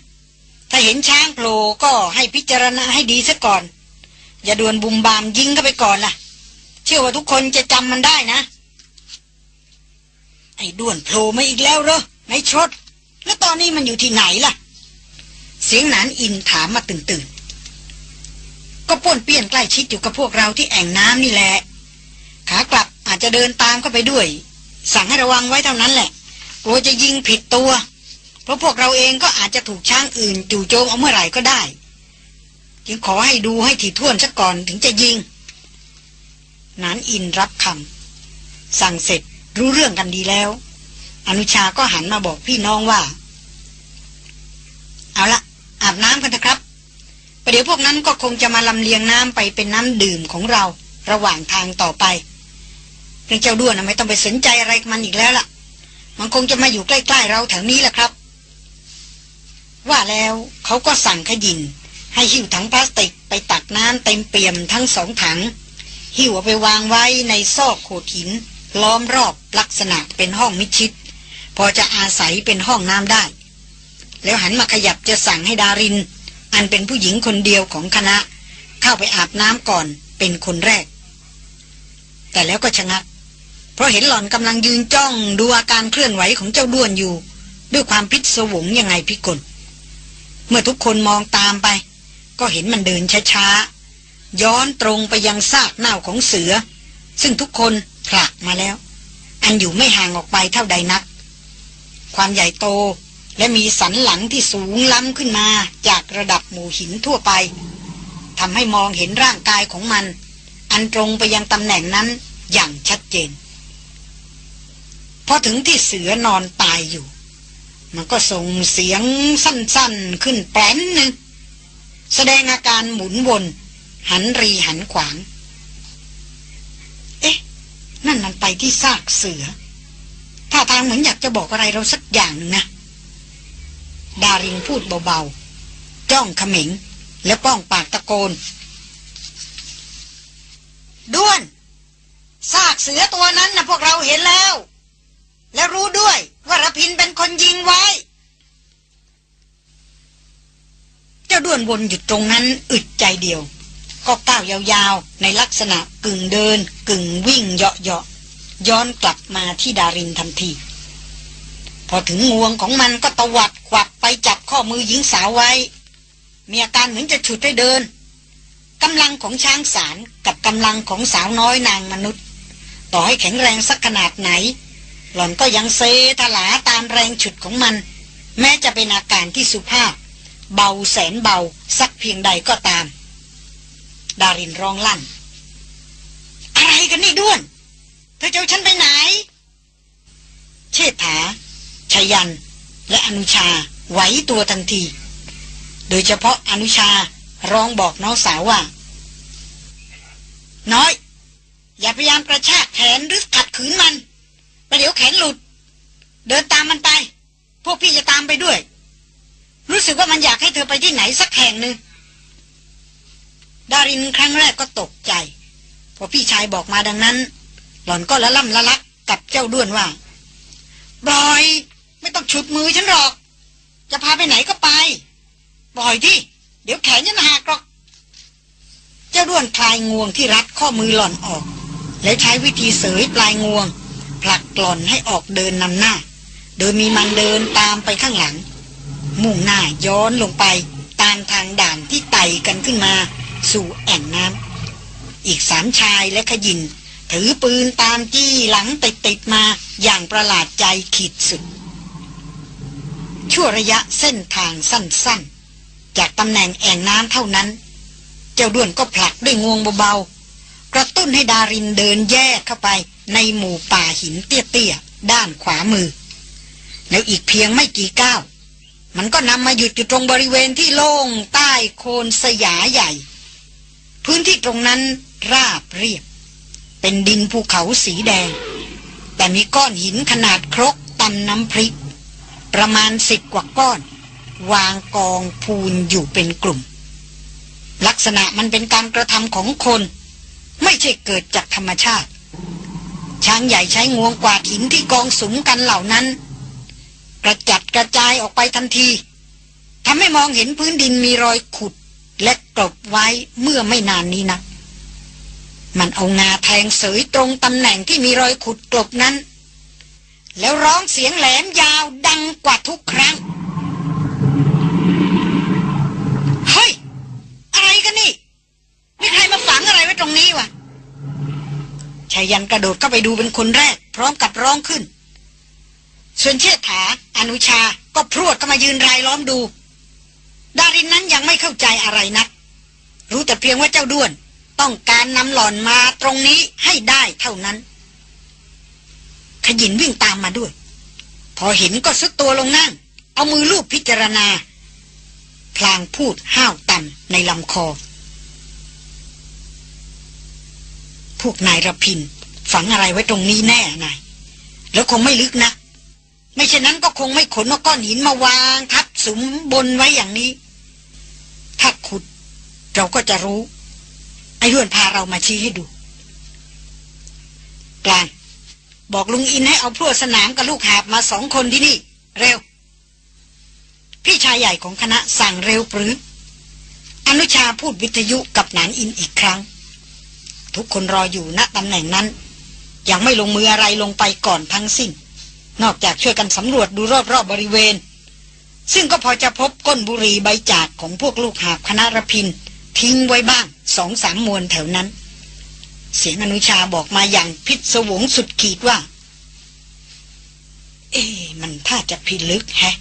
ถ้าเห็นช้างโผล่ก็ให้พิจารณาให้ดีซะก่อน อย่าด่วนบุมบามยิงเข้าไปก่อนล่ะ เชื่อว่าทุกคนจะจำมันได้นะ ไอ้ด้วนโผล่มาอีกแล้วเหรอไม่ชด แล้วตอนนี้มันอยู่ที่ไหนล่ะ เสียงหนานอินถามมาตื่นตื่นก็ป้วนเปี้ยนใกล้ชิดอยู่กับพวกเราที่แอ่งน้ำนี่แหละ ขากลับอาจจะเดินตามเข้าไปด้วย สั่งให้ระวังไว้เท่านั้นแหละ กลัวจะยิงผิดตัว เพราะพวกเราเองก็อาจจะถูกช้างอื่น จู่โจมเอาเมื่อไหร่ก็ได้ จึงขอให้ดูให้ถี่ถ้วนซะก่อนถึงจะยิง นานอินรับคำสั่งเสร็จรู้เรื่องกันดีแล้ว อนุชาก็หันมาบอกพี่น้องว่า เอาละอาบน้ำกันนะครับประเดี๋ยวพวกนั้นก็คงจะมาลำเลียงน้ำไปเป็นน้ำดื่มของเราระหว่างทางต่อไปเรื่องเจ้าด้วนไม่ต้องไปสนใจอะไรมันอีกแล้วล่ะ มันคงจะมาอยู่ใกล้ ๆ เราแถวนี้แหละครับ ว่าแล้วเขาก็สั่งขยิน ให้หิ้วถังพลาสติกไปตักน้ำเต็มเปี่ยมทั้งสองถัง หิ้วเอาไปวางไว้ในซอกโขดหิน ล้อมรอบลักษณะเป็นห้องมิดชิด พอจะอาศัยเป็นห้องน้ำได้ แล้วหันมาขยับจะสั่งให้ดาริน อันเป็นผู้หญิงคนเดียวของคณะ เข้าไปอาบน้ำก่อนเป็นคนแรก แต่แล้วก็ชะงัก เพราะเห็นหล่อนกำลังยืนจ้องดูอาการเคลื่อนไหวของเจ้าด้วนอยู่ ด้วยความพิศวงยังไงพิกลเมื่อทุกคนมองตามไป ก็เห็นมันเดินช้าๆ ย้อนตรงไปยังซากเน่าของเสือ ซึ่งทุกคนผลักมาแล้ว อันอยู่ไม่ห่างออกไปเท่าใดนัก ความใหญ่โตและมีสันหลังที่สูงล้ำขึ้นมาจากระดับหมู่หินทั่วไปทำให้มองเห็นร่างกายของมัน อันตรงไปยังตำแหน่งนั้นอย่างชัดเจน พอถึงที่เสือนอนตายอยู่ มันก็ส่งเสียงสั้นๆขึ้นแป้นหนึ่ง แสดงอาการหมุนวน หันรีหันขวาง เอ๊ะ นั่นมันไปที่ซากเสือท่าทางเหมือนอยากจะบอกอะไรเราสักอย่างหนึ่งนะดารินพูดเบาๆ จ้องขมิง แล้วป้องปากตะโกน ด้วน ซากเสือตัวนั้นนะพวกเราเห็นแล้ว และรู้ด้วยว่ารพินเป็นคนยิงไว้ เจ้าด้วนวนอยู่ตรงนั้นอึดใจเดียว ก็ก้าวยาวๆ ในลักษณะกึ่งเดิน กึ่งวิ่งเหาะๆย้อนกลับมาที่ดารินทันที พอถึงงวงของมันก็ตวัดกวักไปจับข้อมือหญิงสาวไว้ มีอาการเหมือนจะฉุดให้เดินกำลังของช้างสารกับกำลังของสาวน้อยนางมนุษย์ ต่อให้แข็งแรงสักขนาดไหน หล่อนก็ยังเซทลาตามแรงฉุดของมัน แม้จะเป็นอาการที่สุภาพ เบาแสนเบา สักเพียงใดก็ตาม ดารินร้องลั่น อะไรกันนี่ด้วน เธอจะฉันไปไหน เชษฐาชยัน และอนุชาไหวตัวทันที โดยเฉพาะอนุชาร้องบอกน้องสาวว่า น้อย อย่าพยายามกระชากแขนหรือขัดขืนมันประเดี๋ยวแขนหลุด เดินตามมันไป พวกพี่จะตามไปด้วย รู้สึกว่ามันอยากให้เธอไปที่ไหนสักแห่งหนึ่งดารินครั้งแรกก็ตกใจ พอพี่ชายบอกมาดังนั้น หล่อนก็ละล่ำละลักกับเจ้าด้วนว่าบอยไม่ต้องฉุดมือฉันหรอก จะพาไปไหนก็ไปบอยที่ เดี๋ยวแขนจะหักหรอก เจ้าด้วนคลายงวงที่รัดข้อมือหล่อนออก และใช้วิธีเสยปลายงวง ผลักหล่อนให้ออกเดินนำหน้า โดยมีมันเดินตามไปข้างหลัง มุ่งหน้าย้อนลงไปตามทางด่านที่ไต่กันขึ้นมา สู่แอ่งน้ำอีกสามชายและขยิน ถือปืนตามจี้หลังติดติดมาอย่างประหลาดใจขีดสุด ชั่วระยะเส้นทางสั้นๆ จากตำแหน่งแอ่งน้ำเท่านั้น เจ้าด้วนก็ผลักด้วยงวงเบาๆ กระตุ้นให้ดารินเดินแยกเข้าไปในหมู่ป่าหินเตี้ยๆ ด้านขวามือ แล้วอีกเพียงไม่กี่ก้าว มันก็นำมาหยุดอยู่ตรงบริเวณที่โล่งใต้โคนสยาใหญ่ พื้นที่ตรงนั้นราบเรียบ เป็นดินภูเขาสีแดง แต่มีก้อนหินขนาดครกตำน้ำพริก ประมาณสิบกว่าก้อน วางกองพูนอยู่เป็นกลุ่ม ลักษณะมันเป็นการกระทำของคน ไม่ใช่เกิดจากธรรมชาติ ช้างใหญ่ใช้งวงกวาดหินที่กองสุมกันเหล่านั้น กระจัดกระจายออกไปทันทีทำให้มองเห็นพื้นดินมีรอยขุด และกลบไว้เมื่อไม่นานนี้นะมันเอางาแทงเสยตรงตำแหน่งที่มีรอยขุดกลบนั้น แล้วร้องเสียงแหลมยาวดังกว่าทุกครั้งเฮ้ยอะไรกันนี่มีใครมาฝังอะไรไว้ตรงนี้วะชายันกระโดดเข้าไปดูเป็นคนแรก พร้อมกับร้องขึ้น ส่วนเชษฐา อนุชาก็พรวดเข้ามายืนรายล้อมดู ดารินนั้นยังไม่เข้าใจอะไรนัก รู้แต่เพียงว่าเจ้าด้วน ต้องการนำหล่อนมาตรงนี้ให้ได้เท่านั้น ขยินวิ่งตามมาด้วย พอเห็นก็ซุดตัวลงนั่ง เอามือลูบพิจารณา พลางพูดห้าวต่ำในลำคอ พวกนายระพิน ฝังอะไรไว้ตรงนี้แน่นายแล้วคงไม่ลึกนะ ไม่เช่นนั้นก็คงไม่ขนมาก้อนหินมาวางทับสุมบนไว้อย่างนี้ ถ้าขุด เราก็จะรู้ ไอ้ด้วนพาเรามาชี้ให้ดูกลางบอกลุงอินให้เอาพรวดสนามกับลูกหาบมาสองคนที่นี่ เร็ว พี่ชายใหญ่ของคณะสั่งเร็วปรือ อนุชาพูดวิทยุกับหนานอินอีกครั้ง ทุกคนรออยู่ณตำแหน่งนั้น ยังไม่ลงมืออะไรลงไปก่อนทั้งสิ้น นอกจากช่วยกันสำรวจดูรอบๆบบริเวณ ซึ่งก็พอจะพบก้นบุหรี่ใบจากของพวกลูกหาบคณะรพิน ทิ้งไว้บ้างสองสามมวนแถวนั้น เสียงอนุชาบอกมาอย่างพิศวงสุดขีดว่า เอ๊มันถ้าจะพิลึกแฮะ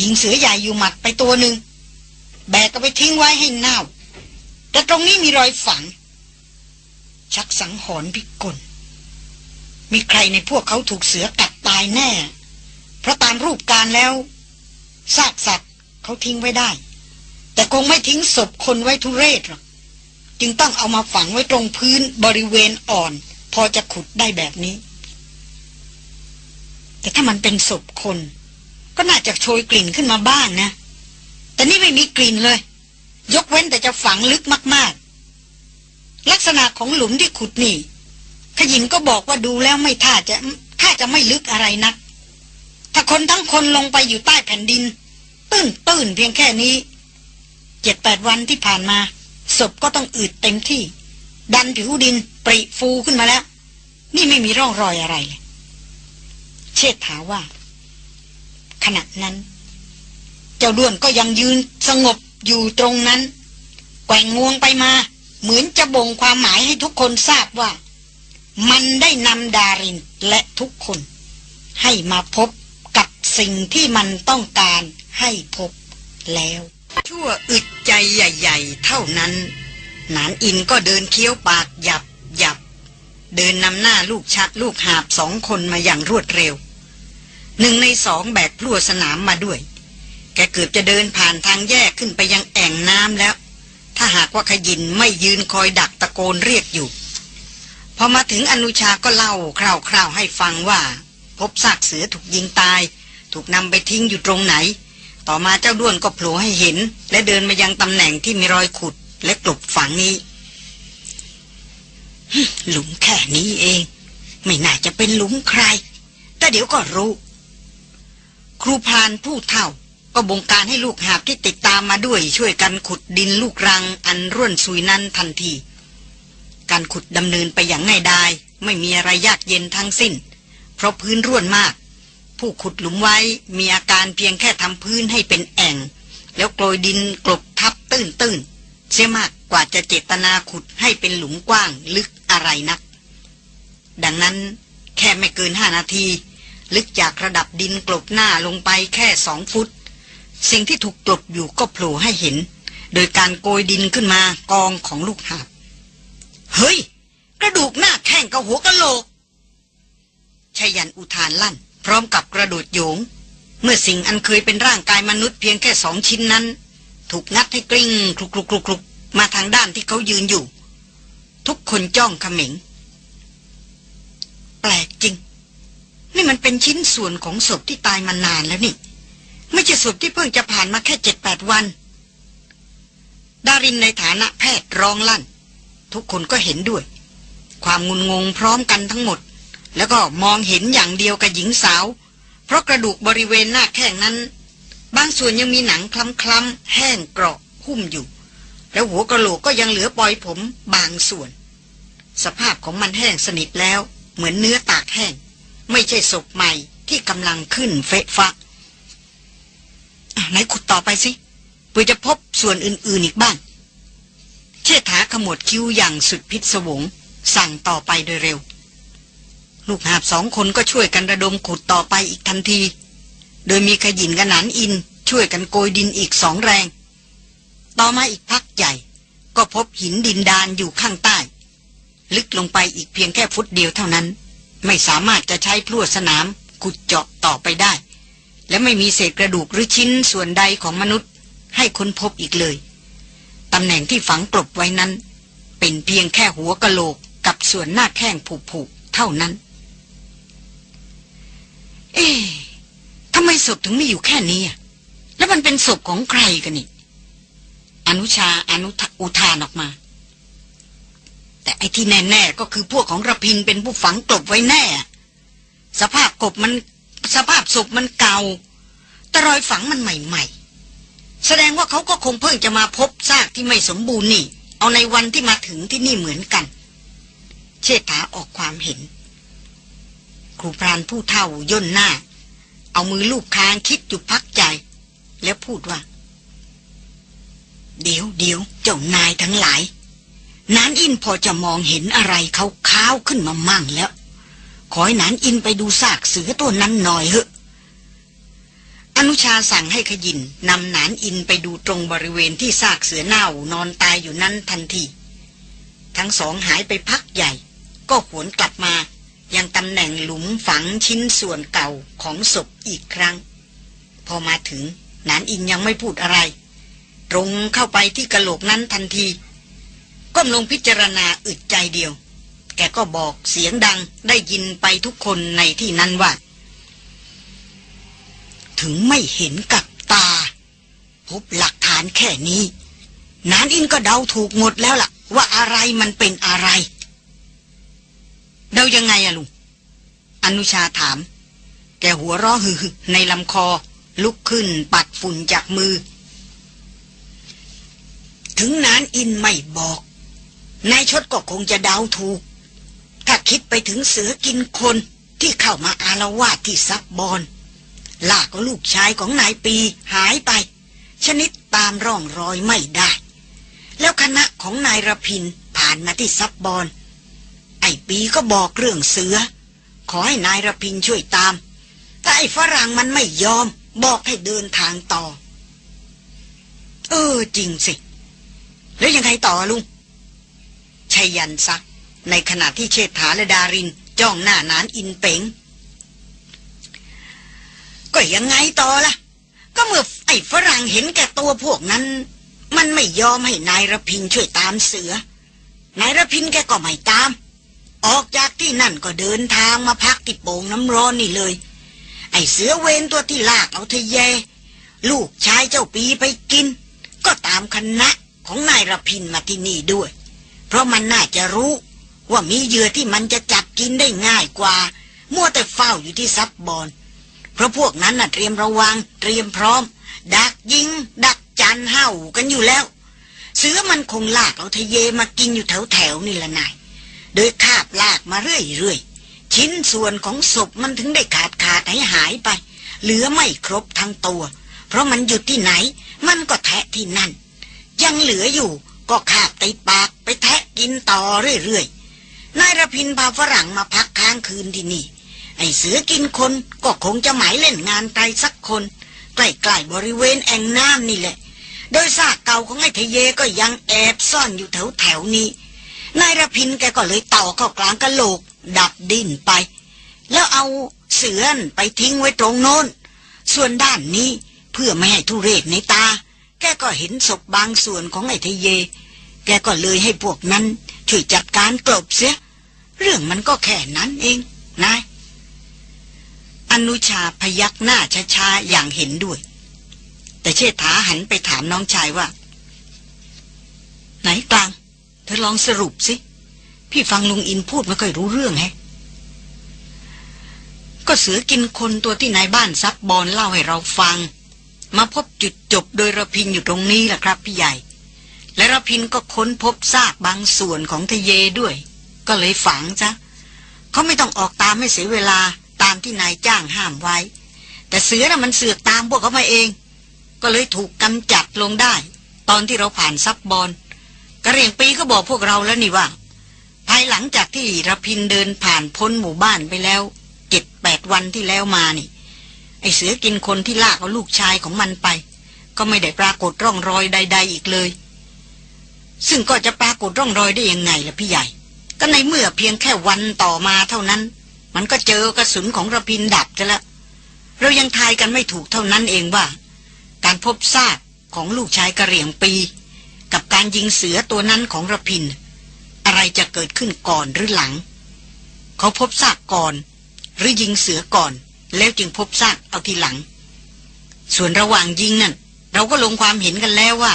ยิงเสือใหญ่อยู่หมัดไปตัวหนึ่งแบกก็ไปทิ้งไว้ให้เน่า แต่ตรงนี้มีรอยฝัง ชักสังหรณ์พิกล มีใครในพวกเขาถูกเสือกัดตายแน่ เพราะตามรูปการแล้วซากสัตว์เขาทิ้งไว้ได้ แต่คงไม่ทิ้งศพคนไว้ทุเรศหรอกจึงต้องเอามาฝังไว้ตรงพื้นบริเวณอ่อน พอจะขุดได้แบบนี้ แต่ถ้ามันเป็นศพคน ก็น่าจะโชยกลิ่นขึ้นมาบ้างนะ แต่นี่ไม่มีกลิ่นเลย ยกเว้นแต่จะฝังลึกมาก ๆ ลักษณะของหลุมที่ขุดนี่ ขยินก็บอกว่าดูแล้วไม่ท่าจะท่าจะไม่ลึกอะไรนัก ถ้าคนทั้งคนลงไปอยู่ใต้แผ่นดิน ตื้นตื้นเพียงแค่นี้เจ็ดแปดวันที่ผ่านมาศพก็ต้องอืดเต็มที่ ดันผิวดินปริฟูขึ้นมาแล้ว นี่ไม่มีร่องรอยอะไรเลยเชษฐาว่า ขณะนั้น เจ้าด้วนก็ยังยืนสงบอยู่ตรงนั้น แกว่งงวงไปมา เหมือนจะบ่งความหมายให้ทุกคนทราบว่า มันได้นำดารินและทุกคน ให้มาพบกับสิ่งที่มันต้องการให้พบแล้ว ชั่วอึดใจใหญ่ ๆ เท่านั้น หนานอินก็เดินเคี้ยวปากหยับหยับ เดินนำหน้าลูกชักลูกหาบสองคนมาอย่างรวดเร็ว หนึ่งในสองแบกพลั่วสนามมาด้วย แกเกือบจะเดินผ่านทางแยกขึ้นไปยังแอ่งน้ำแล้ว ถ้าหากว่าขยินไม่ยืนคอยดักตะโกนเรียกอยู่ พอมาถึงอนุชาก็เล่าคร่าวๆให้ฟังว่า พบซากเสือถูกยิงตาย ถูกนำไปทิ้งอยู่ตรงไหน ต่อมาเจ้าด้วนก็โผล่ให้เห็น และเดินมายังตำแหน่งที่มีรอยขุดและกลบฝังนี้หลุมแค่นี้เอง ไม่น่าจะเป็นหลุมใคร แต่เดี๋ยวก็รู้ ครูพานผู้เฒ่า ก็บงการให้ลูกหาบที่ติดตามมาด้วยช่วยกันขุดดินลูกรังอันร่วนซุยนั้นทันที การขุดดำเนินไปอย่างง่ายดายไม่มีอะไรยากเย็นทั้งสิ้น เพราะพื้นร่วนมาก ผู้ขุดหลุมไว้มีอาการเพียงแค่ทำพื้นให้เป็นแอ่ง แล้วโกลยดินกลบทับตื้นตื้นเสียมากกว่าจะเจตนาขุดให้เป็นหลุมกว้างลึกอะไรนัก ดังนั้นแค่ไม่เกินห้านาที ลึกจากระดับดินกลบหน้าลงไปแค่สองฟุต สิ่งที่ถูกกลบอยู่ก็โผล่ให้เห็น โดยการโกยดินขึ้นมากองของลูกหาบ เฮ้ย กระดูกหน้าแข้งกับหัวกะโหลกชยันอุทานลั่น พร้อมกับกระโดดโยง เมื่อสิ่งอันเคยเป็นร่างกายมนุษย์เพียงแค่สองชิ้นนั้น ถูกงัดให้กลิ้งคลุกคลุกคลุกคลุกมาทางด้านที่เขายืนอยู่ ทุกคนจ้องขม็งแปลกจริง นี่มันเป็นชิ้นส่วนของศพที่ตายมานานแล้วนี่ ไม่ใช่ศพที่เพิ่งจะผ่านมาแค่เจ็ดแปดวัน ดารินในฐานะแพทย์ร้องลั่น ทุกคนก็เห็นด้วย ความงุนงงพร้อมกันทั้งหมด แล้วก็มองเห็นอย่างเดียวกับหญิงสาว เพราะกระดูกบริเวณหน้าแข้งนั้น บางส่วนยังมีหนังคล้ำๆแห้งเกราะหุ้มอยู่ แล้วหัวกระโหลกก็ยังเหลือปลอยผมบางส่วน สภาพของมันแห้งสนิทแล้วเหมือนเนื้อตากแห้ง ไม่ใช่ศพใหม่ที่กำลังขึ้นเฟะฟะอะไหนขุดต่อไปสิเพื่อจะพบส่วนอื่นๆอีกบ้าง เชษฐาขมวดคิ้วอย่างสุดพิศวง สั่งต่อไปโดยเร็ว ลูกหาบสองคนก็ช่วยกันระดมขุดต่อไปอีกทันที โดยมีขยินกับหนานอินช่วยกันโกยดินอีกสองแรง ต่อมาอีกพักใหญ่ ก็พบหินดินดานอยู่ข้างใต้ ลึกลงไปอีกเพียงแค่ฟุตเดียวเท่านั้น ไม่สามารถจะใช้พลั่วสนามขุดเจาะต่อไปได้ และไม่มีเศษกระดูกหรือชิ้นส่วนใดของมนุษย์ให้ค้นพบอีกเลย ตำแหน่งที่ฝังกลบไว้นั้น เป็นเพียงแค่หัวกะโหลกกับส่วนหน้าแข้งผุๆเท่านั้น เอ๊ะทำไมศพถึงไม่อยู่แค่นี้แล้วมันเป็นศพของใครกันนี่ อนุชาอนุอุทานออกมา แต่ไอ้ที่แน่ๆก็คือพวกของระพินเป็นผู้ฝังกลบไว้แน่ สภาพกบมันสภาพศพมันเก่าแต่รอยฝังมันใหม่ ๆ แสดงว่าเขาก็คงเพิ่งจะมาพบซากที่ไม่สมบูรณ์นี่ เอาในวันที่มาถึงที่นี่เหมือนกัน เชษฐาออกความเห็น ครูพรานผู้เฒ่าย่นหน้า เอามือลูบคางคิดอยู่พักใจ แล้วพูดว่า เดี๋ยวเดี๋ยวเจ้านายทั้งหลาย นานอินพอจะมองเห็นอะไรเขาข้าวขึ้นมามั่งแล้ว ขอให้นานอินไปดูซากเสือตัวนั้นหน่อยเหอะ อนุชาสั่งให้ขยินนำหนานอินไปดูตรงบริเวณที่ซากเสือเน่านอนตายอยู่นั้นทันที ทั้งสองหายไปพักใหญ่ ก็หวนกลับมายังตำแหน่งหลุมฝังชิ้นส่วนเก่าของศพอีกครั้ง พอมาถึงนานอินยังไม่พูดอะไร ตรงเข้าไปที่กระโหลกนั้นทันที ก้มลงพิจารณาอึดใจเดียว แกก็บอกเสียงดังได้ยินไปทุกคนในที่นั้นว่า ถึงไม่เห็นกับตา พบหลักฐานแค่นี้ นานอินก็เดาถูกหมดแล้วล่ะ ว่าอะไรมันเป็นอะไร เดายังไงอะลุง อนุชาถาม แกหัวราะฮือในลำคอ ลุกขึ้นปัดฝุ่นจากมือ ถึงนานอินไม่บอกนายชดก็คงจะเดาถูก ถ้าคิดไปถึงเสือกินคนที่เข้ามาอารวาสที่ซับบอน ลากลูกชายของนายปีหายไป ชนิดตามร่องรอยไม่ได้ แล้วคณะของนายรพินผ่านมาที่ซับบอนไอ้ปีก็บอกเรื่องเสือ ขอให้นายรพินช่วยตาม แต่ไอ้ฝรั่งมันไม่ยอม บอกให้เดินทางต่อ เออจริงสิ แล้วยังไงต่อลุงชัยยันซัก ในขณะที่เชษฐาและดารินจ้องหน้านานอินเป๋ง ก็ยังไงต่อละ่ะ ก็เมื่อไอ้ฝรั่งเห็นแก่ตัวพวกนั้น มันไม่ยอมให้นายระพินช่วยตามเสือ นายระพินแกก็ไม่ตาม ออกจากที่นั่นก็เดินทางมาพักที่โป่งน้ำร้อนนี่เลย ไอ้เสือเวนตัวที่ลากเอาทะเย ลูกชายเจ้าปีไปกิน ก็ตามคณะของนายระพินมาที่นี่ด้วย เพราะมันน่าจะรู้ว่ามีเหยื่อที่มันจะจับกินได้ง่ายกว่า มัวแต่เฝ้าอยู่ที่ซับบอน เพราะพวกนั้นน่ะเตรียมระวังเตรียมพร้อม ดักยิง ดักจันเห่ากันอยู่แล้ว เสือมันคงลากเอาทะเยมากินอยู่แถวแถวนี่ละนายโดยคาบลากมาเรื่อยๆชิ้นส่วนของศพมันถึงได้ขาดขาดหายหายไป เหลือไม่ครบทั้งตัว เพราะมันหยุดที่ไหน มันก็แทะที่นั่น ยังเหลืออยู่ก็คาบติดปากไปแทะกินต่อเรื่อยๆนายระพินพาฝรั่งมาพักค้างคืนที่นี่ ไอ้เสือกินคนก็คงจะหมายเล่นงานไกลสักคน ใกล้ๆบริเวณแอ่งน้ำนี่แหละ โดยซากเก่าของไอ้ทะเยก็ยังแอบซ่อนอยู่แถวแถวนี้นายรพินแกก็เลยต่อเข้ากลางกะโหลก ดับดิ้นไป แล้วเอาเสือนไปทิ้งไว้ตรงโน้น ส่วนด้านนี้เพื่อไม่ให้ทุเรศในตา แกก็เห็นศพบางส่วนของไอ้ทะเย แกก็เลยให้พวกนั้นช่วยจัดการกลบเสีย เรื่องมันก็แค่นั้นเองนาย อนุชาพยักหน้าช้าๆอย่างเห็นด้วย แต่เชษฐาหันไปถามน้องชายว่า ไหนกลาง เธอลองสรุปสิ พี่ฟังลุงอินพูดไม่ค่อยรู้เรื่องแฮะก็เสือกินคนตัวที่นายบ้านซับบอลเล่าให้เราฟัง มาพบจุดจบโดยระพินอยู่ตรงนี้แหละครับพี่ใหญ่ และระพินก็ค้นพบซากบางส่วนของทะเยด้วย ก็เลยฝังจ้ะเขาไม่ต้องออกตามให้เสียเวลา ตามที่นายจ้างห้ามไว้ แต่เสือน่ะมันเสือกตามพวกเขามาเอง ก็เลยถูกกำจัดลงได้ ตอนที่เราผ่านซับบอลกระเรียงปีก็บอกพวกเราแล้วนี่ว่า ภายหลังจากที่ระพินเดินผ่านพ้นหมู่บ้านไปแล้วเจ็ดแปดวันที่แล้วมานี่ ไอเสือกินคนที่ลากเอาลูกชายของมันไป ก็ไม่ได้ปรากฏร่องรอยใด ๆ อีกเลย ซึ่งก็จะปรากฏร่องรอยได้ยังไงล่ะพี่ใหญ่ ก็ในเมื่อเพียงแค่วันต่อมาเท่านั้น มันก็เจอกระสุนของระพินดับจะละ เรายังทายกันไม่ถูกเท่านั้นเองว่า การพบซากของลูกชายกระเหรี่ยงปี กับการยิงเสือตัวนั้นของระพิน อะไรจะเกิดขึ้นก่อนหรือหลัง เขาพบซากก่อน หรือยิงเสือก่อน แล้วจึงพบซากเอาทีหลัง ส่วนระหว่างยิงนั่น เราก็ลงความเห็นกันแล้วว่า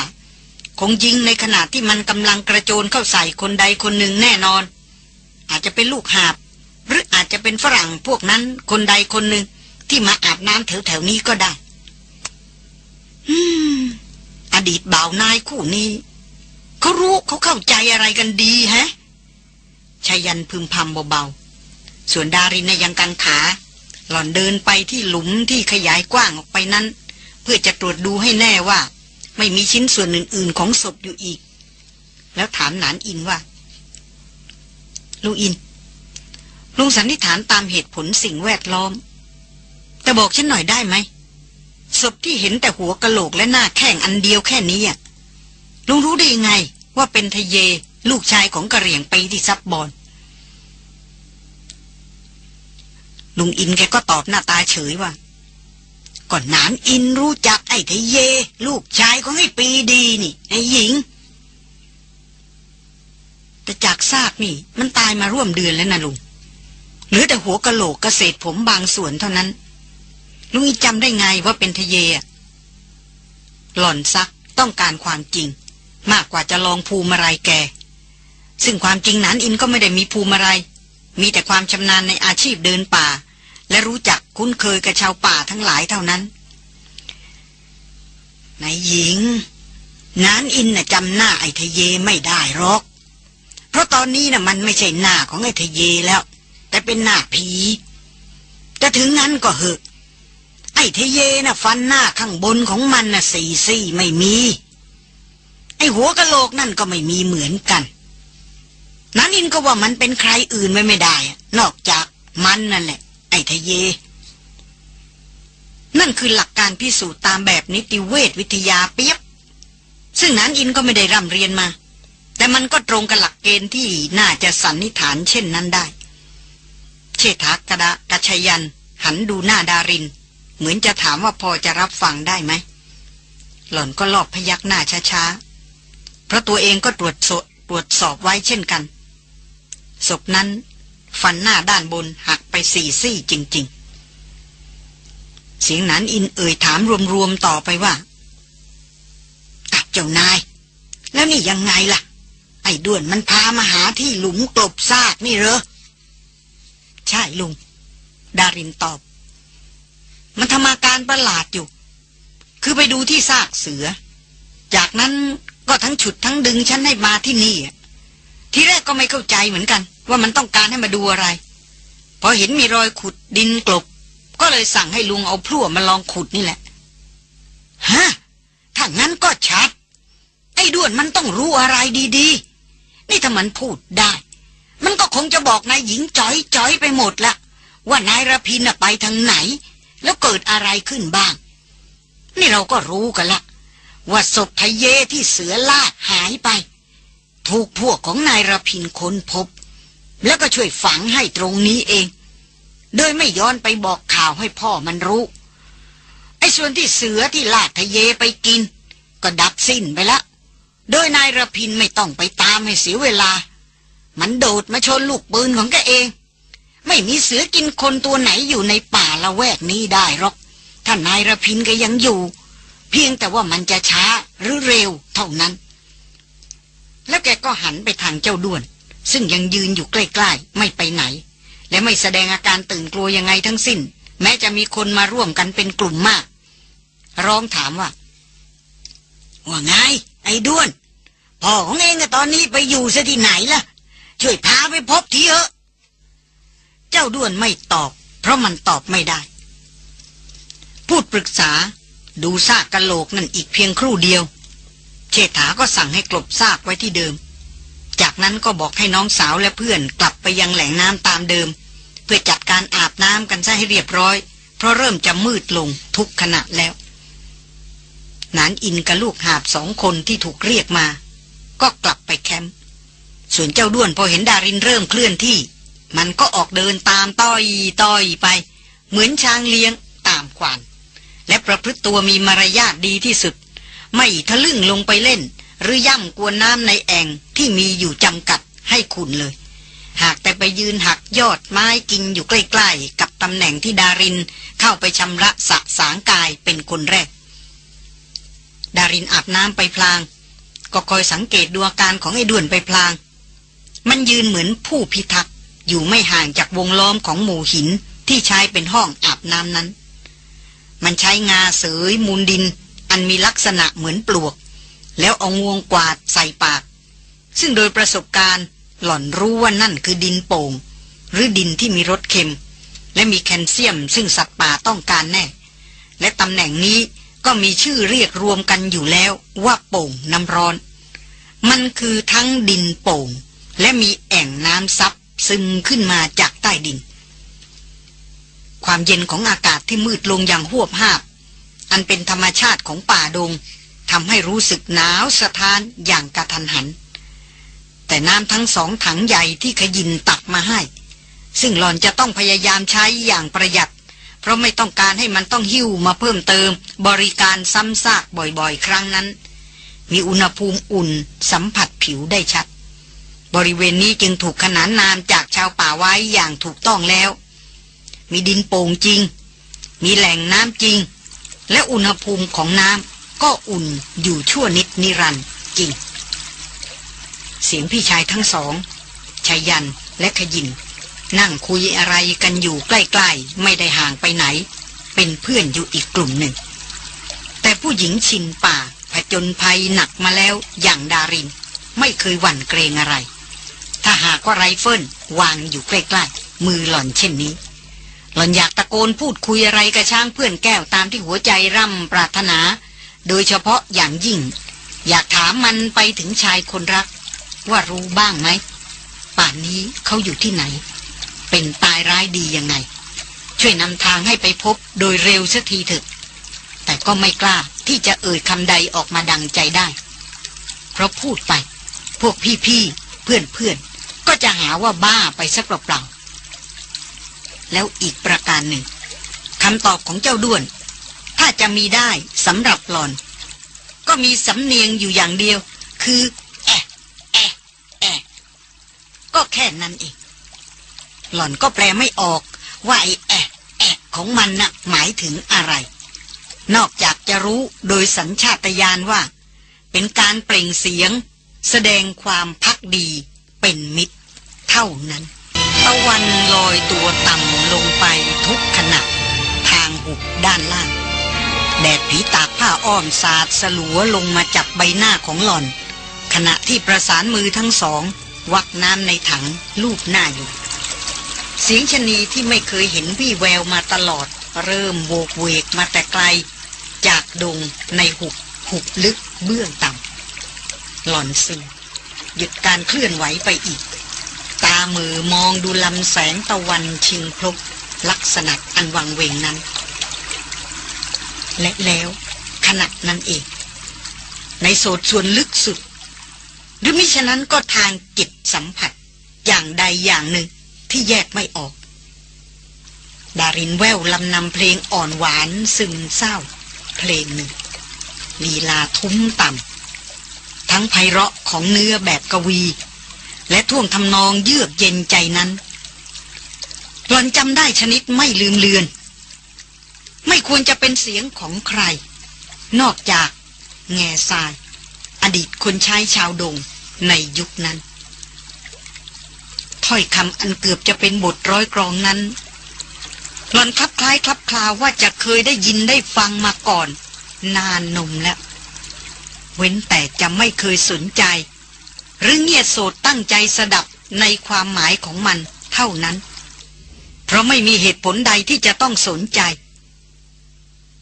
คงยิงในขณะที่มันกำลังกระโจนเข้าใส่คนใดคนหนึ่งแน่นอน อาจจะเป็นลูกหาบ หรืออาจจะเป็นฝรั่งพวกนั้นคนใดคนหนึ่งที่มาอาบน้ำแถวๆนี้ก็ได้ อืม อดีตบ่าวนายคู่นี้เขารู้เขาเข้าใจอะไรกันดีฮะชายันพึมพำเบาๆ ส่วนดารินยังกังขา หล่อนเดินไปที่หลุมที่ขยายกว้างออกไปนั้น เพื่อจะตรวจดูให้แน่ว่า ไม่มีชิ้นส่วนอื่น ๆ ของศพอยู่อีก แล้วถามหนานอินว่า ลูอิน ลุงสันนิษฐานตามเหตุผลสิ่งแวดล้อม แต่บอกฉันหน่อยได้ไหมศพที่เห็นแต่หัวกะโหลกและหน้าแข้งอันเดียวแค่นี้อะลุงรู้ได้ยังไง ว่าเป็นทะเย ลูกชายของกระเหรี่ยงไปที่ซับบอลลุงอินแกก็ตอบหน้าตาเฉยว่าก่อนนานอินรู้จักไอ้ทะเย ลูกชายของไอ้ปีดีนี่ไอ้หญิง แต่จากซากนี่ มันตายมาร่วมเดือนแล้วนะลุง หรือแต่หัวกะโหลกกระเกษผมบางส่วนเท่านั้น ลุงอีจำได้ไงว่าเป็นทะเยหล่อนซักต้องการความจริง มากกว่าจะลองภูมิอะไรแก ซึ่งความจริงนั้นอินก็ไม่ได้มีภูมิอะไร มีแต่ความชำนาญในอาชีพเดินป่า และรู้จักคุ้นเคยกับชาวป่าทั้งหลายเท่านั้นนายหญิง นานอินน่ะจำหน้าไอ้ทะเยไม่ได้หรอก เพราะตอนนี้น่ะมันไม่ใช่หน้าของไอ้ทะเยแล้ว แต่เป็นหน้าผี จะถึงนั้นก็เหอะ ไอ้เทเยน่ะฟันหน้าข้างบนของมันน่ะสี่ซี่ไม่มี ไอ้หัวกะโหลกนั่นก็ไม่มีเหมือนกันนันอินก็ว่ามันเป็นใครอื่นไม่ไม่ได้ นอกจากมันนั่นแหละ ไอ้ทะเย นั่นคือหลักการพิสูจน์ตามแบบนิติเวชวิทยาเปียบ ซึ่งนันอินก็ไม่ได้ร่ำเรียนมา แต่มันก็ตรงกับหลักเกณฑ์ที่น่าจะสันนิษฐานเช่นนั้นได้ เชษฐากระดะกระชยัน หันดูหน้าดาริน เหมือนจะถามว่าพอจะรับฟังได้ไหม หล่อนก็ลอบพยักหน้าช้าๆ เพราะตัวเองก็ตรวจสตรวจสอบไว้เช่นกันศพนั้น ฟันหน้าด้านบนหักไปสี่ซี่จริง ๆ เสียงนั้นอินเอ่ยถามรวมๆต่อไปว่าเจ้านาย แล้วนี่ยังไงล่ะ ไอ้ด้วนมันพามาหาที่หลุมกลบซากนี่เหรอ ใช่ลุง ดารินตอบ มันทำอาการประหลาดอยู่ คือไปดูที่ซากเสือ จากนั้นก็ทั้งฉุดทั้งดึงฉันให้มาที่นี่ทีแรกก็ไม่เข้าใจเหมือนกัน ว่ามันต้องการให้มาดูอะไร พอเห็นมีรอยขุดดินกลบ ก็เลยสั่งให้ลุงเอาพลั่วมาลองขุดนี่แหละ ฮะ ถ้างั้นก็ชัด ไอ้ด้วนมันต้องรู้อะไรดี ๆ นี่ถ้ามันพูดได้ มันก็คงจะบอกนายหญิงจ้อยจ้อยไปหมดละว่านายระพินไปทางไหน แล้วเกิดอะไรขึ้นบ้าง นี่เราก็รู้กันละว่าศพทะเยที่เสือลาหายไป ถูกพวกของนายระพินค้นพบ แล้วก็ช่วยฝังให้ตรงนี้เอง โดยไม่ย้อนไปบอกข่าวให้พ่อมันรู้ไอ้ส่วนที่เสือที่ลากทะเยไปกิน ก็ดับสิ้นไปแล้วโดยนายระพินไม่ต้องไปตามให้เสียเวลา มันโดดมาชนลูกปืนของแกเอง ไม่มีเสือกินคนตัวไหนอยู่ในป่าละแวกนี้ได้หรอก ถ้านายระพินก็ยังอยู่ เพียงแต่ว่ามันจะช้าหรือเร็วเท่านั้น แล้วแกก็หันไปทางเจ้าด้วน ซึ่งยังยืนอยู่ใกล้ๆ ไม่ไปไหน และไม่แสดงอาการตื่นกลัวยังไงทั้งสิ้น แม้จะมีคนมาร่วมกันเป็นกลุ่มมาก ร้องถามว่าว่าไง ไอ้ด้วนพ่อของเองตอนนี้ไปอยู่ซะที่ไหนล่ะ ช่วยพาไปพบทีเถอะ เจ้าด้วนไม่ตอบ เพราะมันตอบไม่ได้ พูดปรึกษาดูซากกะโหลกนั่นอีกเพียงครู่เดียว เชษฐาก็สั่งให้กลบซากไว้ที่เดิม จากนั้นก็บอกให้น้องสาวและเพื่อนกลับไปยังแหล่งน้ำตามเดิม เพื่อจัดการอาบน้ำกันซะให้เรียบร้อย เพราะเริ่มจะมืดลงทุกขณะแล้วนานอินกับลูกหาบสองคนที่ถูกเรียกมา ก็กลับไปแคมป์ ส่วนเจ้าด้วนพอเห็นดารินเริ่มเคลื่อนที่ มันก็ออกเดินตามต้อยต้อยไป เหมือนช้างเลี้ยงตามควาน และประพฤติตัวมีมารยาทดีที่สุด ไม่ทะลึ่งลงไปเล่น หรือย่ำกวนน้ำในแอ่งที่มีอยู่จำกัดให้คุณเลย หากแต่ไปยืนหักยอดไม้กินอยู่ใกล้ ๆ กับตำแหน่งที่ดารินเข้าไปชำระสะสางกายเป็นคนแรก ดารินอาบน้ำไปพลาง ก็คอยสังเกตดูอาการของไอ้ด่วนไปพลาง มันยืนเหมือนผู้พิทักษ์อยู่ไม่ห่างจากวงล้อมของหมู่หินที่ใช้เป็นห้องอาบน้ำนั้น มันใช้งาเสยมูลดิน อันมีลักษณะเหมือนปลวก แล้วเอางวงกวาดใส่ปาก ซึ่งโดยประสบการณ์หล่อนรู้ว่านั่นคือดินโป่ง หรือดินที่มีรสเค็ม และมีแคลเซียมซึ่งสัตว์ป่าต้องการแน่ และตำแหน่งนี้ก็มีชื่อเรียกรวมกันอยู่แล้วว่าโป่งน้ำร้อน มันคือทั้งดินโป่ง และมีแอ่งน้ำซับซึมขึ้นมาจากใต้ดิน ความเย็นของอากาศที่มืดลงอย่างหวบหาบ อันเป็นธรรมชาติของป่าดงทำให้รู้สึกหนาวสะท้านอย่างกระทันหัน แต่น้ำทั้งสองถังใหญ่ที่ขยินตักมาให้ ซึ่งหล่อนจะต้องพยายามใช้อย่างประหยัด เพราะไม่ต้องการให้มันต้องหิ้วมาเพิ่มเติม บริการซ้ำซากบ่อยๆ ครั้งนั้น มีอุณหภูมิอุ่นสัมผัสผิวได้ชัด บริเวณนี้จึงถูกขนานนามจากชาวป่าไว้อย่างถูกต้องแล้ว มีดินโป่งจริง มีแหล่งน้ำจริง และอุณหภูมิของน้ำก็อุ่นอยู่ชั่วนิดนิรันดร์จริง เสียงพี่ชายทั้งสองชายันและขยินนั่งคุยอะไรกันอยู่ใกล้ๆ ไม่ได้ห่างไปไหน เป็นเพื่อนอยู่อีกกลุ่มหนึ่ง แต่ผู้หญิงชินป่าผจญภัยหนักมาแล้วอย่างดาริน ไม่เคยหวั่นเกรงอะไร ถ้าหากว่าไรเฟิลวางอยู่ใกล้ๆ มือหล่อนเช่นนี้ หล่อนอยากตะโกนพูดคุยอะไรกับช้างเพื่อนแก้วตามที่หัวใจร่ำปรารถนา โดยเฉพาะอย่างยิ่ง อยากถามมันไปถึงชายคนรัก ว่ารู้บ้างไหม ป่านนี้เขาอยู่ที่ไหน เป็นตายร้ายดียังไง ช่วยนำทางให้ไปพบโดยเร็วสักทีเถอะ แต่ก็ไม่กล้าที่จะเอ่ยคำใดออกมาดังใจได้ เพราะพูดไป พวกพี่ๆเพื่อนๆ ก็จะหาว่าบ้าไปสักเปล่าๆแล้วอีกประการหนึ่งคำตอบของเจ้าด้วน ถ้าจะมีได้สำหรับหลอน ก็มีสำเนียงอยู่อย่างเดียว คือแอะแอะแอะก็แค่นั้นเอง หล่อนก็แปลไม่ออกว่าไอ้แอะแอะของมันนะ่ะหมายถึงอะไร นอกจากจะรู้โดยสัญชาตญาณว่า เป็นการเปล่งเสียง แสดงความพักดีเป็นมิตร เท่านั้นตะวันลอยตัวต่ำลงไปทุกขณะ ทางหุบด้านล่าง แดดผีตากผ้าอ้อมสาดสลัวลงมาจับใบหน้าของหล่อน ขณะที่ประสานมือทั้งสอง วักน้ำในถังลูบหน้าอยู่ เสียงชนีที่ไม่เคยเห็นวี่แววมาตลอด เริ่มโวกเวกมาแต่ไกล จากดงในหุบหุบลึกเบื้องต่ำหล่อนซึงหยุดการเคลื่อนไหวไปอีก ตามือมองดูลำแสงตะวันชิงพลบลักษณะอันวังเวงนั้น และแล้วขณะนั้นเอง ในโสดส่วนลึกสุด หรือมิฉะนั้นก็ทางจิตสัมผัสอย่างใดอย่างหนึ่งที่แยกไม่ออก ดารินแววลำนำเพลงอ่อนหวานซึมเศร้า เพลงหนึ่งลีลาทุ้มต่ำทั้งไพเราะของเนื้อแบบกวี และท่วงทำนองเยือกเย็นใจนั้นหลอนจำได้ชนิดไม่ลืมเลือน ไม่ควรจะเป็นเสียงของใคร นอกจากแง่ทราย อดีตคนใช้ชาวดงในยุคนั้น ถ้อยคำอันเกือบจะเป็นบทร้อยกรองนั้นหลอนคลับคล้ายคลับคลาว่าจะเคยได้ยินได้ฟังมาก่อน นานนมแล้ว เว้นแต่จะไม่เคยสนใจ หรือเงียโสดตั้งใจสดับในความหมายของมันเท่านั้น เพราะไม่มีเหตุผลใดที่จะต้องสนใจ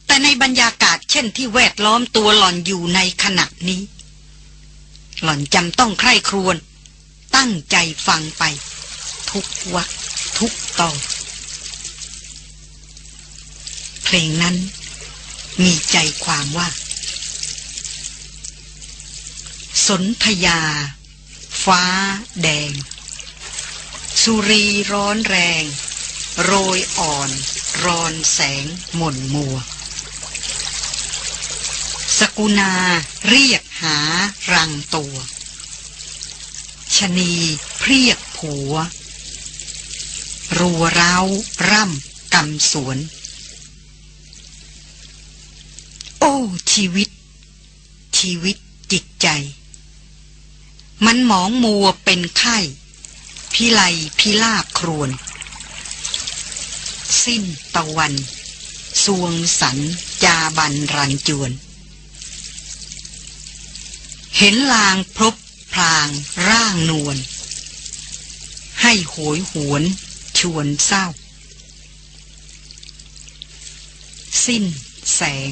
แต่ในบรรยากาศเช่นที่แวดล้อมตัวหล่อนอยู่ในขณะนี้ หล่อนจำต้องใคร่ครวญตั้งใจฟังไป ทุกวักทุกตอนเพลงนั้นมีใจความว่า สนธยา ฟ้าแดง สุรีร้อนแรง โรยอ่อน รอนแสงหม่นมัว สกุณาเรียกหารังตัวชนีเพรียกผัว รัวร้าวร่ำกำสวน โอ้ชีวิต ชีวิตจิตใจ มันหมองมัวเป็นไข้พิไลพิลาบครวน สิ้นตะวัน สวงสันจาบันรันจวน เห็นลางพรบพลางร่างนวล ให้โหยหวนชวนเศร้า สิ้นแสง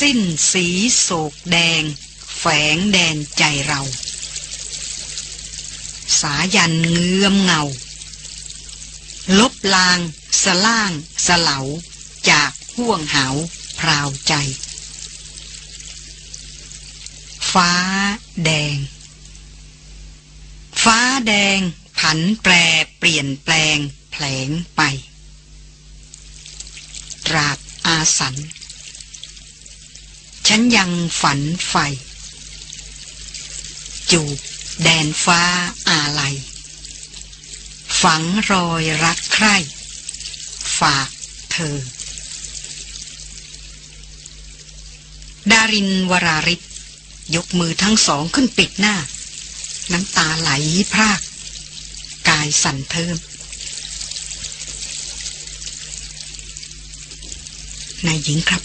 สิ้นสีโศกแดง แฝงแดนใจเรา สายันเงื้อมเงา ลบลาง สล่าง สเหลา จากห่วงหาพราวใจ ฟ้าแดง ฟ้าแดง ผันแปรเปลี่ยนแปลงแผลงไปตราบอาสันฉันยังฝันไฟ จูบ แดนฟ้าอาลัย ฝังรอยรักใคร่ ฝากเธอ ดารินวราริศยกมือทั้งสองขึ้นปิดหน้า น้ำตาไหลพราก กายสั่นเทิมนายหญิงครับ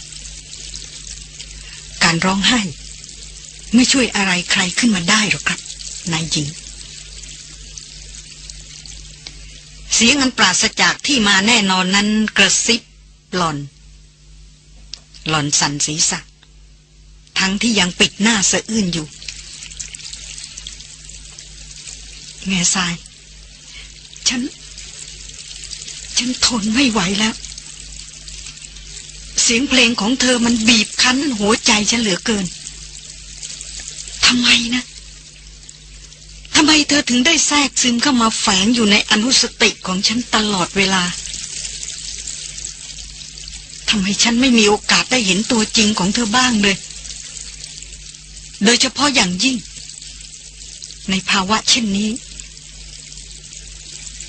การร้องไห้ ไม่ช่วยอะไรใครขึ้นมาได้หรอกครับ นายหญิง เสียงอันปราศจากที่มาแน่นอนนั้นกระซิบหล่อน หล่อนสั่นศีรษะ ทั้งที่ยังปิดหน้าสะอื้นอยู่แง่ทราย ฉัน ฉันทนไม่ไหวแล้ว เสียงเพลงของเธอมันบีบคั้นหัวใจฉันเหลือเกิน ทำไมนะทำไมเธอถึงได้แทรกซึมเข้ามาแฝงอยู่ในอนุสติของฉันตลอดเวลาทำไมฉันไม่มีโอกาสได้เห็นตัวจริงของเธอบ้างเลย โดยเฉพาะอย่างยิ่ง ในภาวะเช่นนี้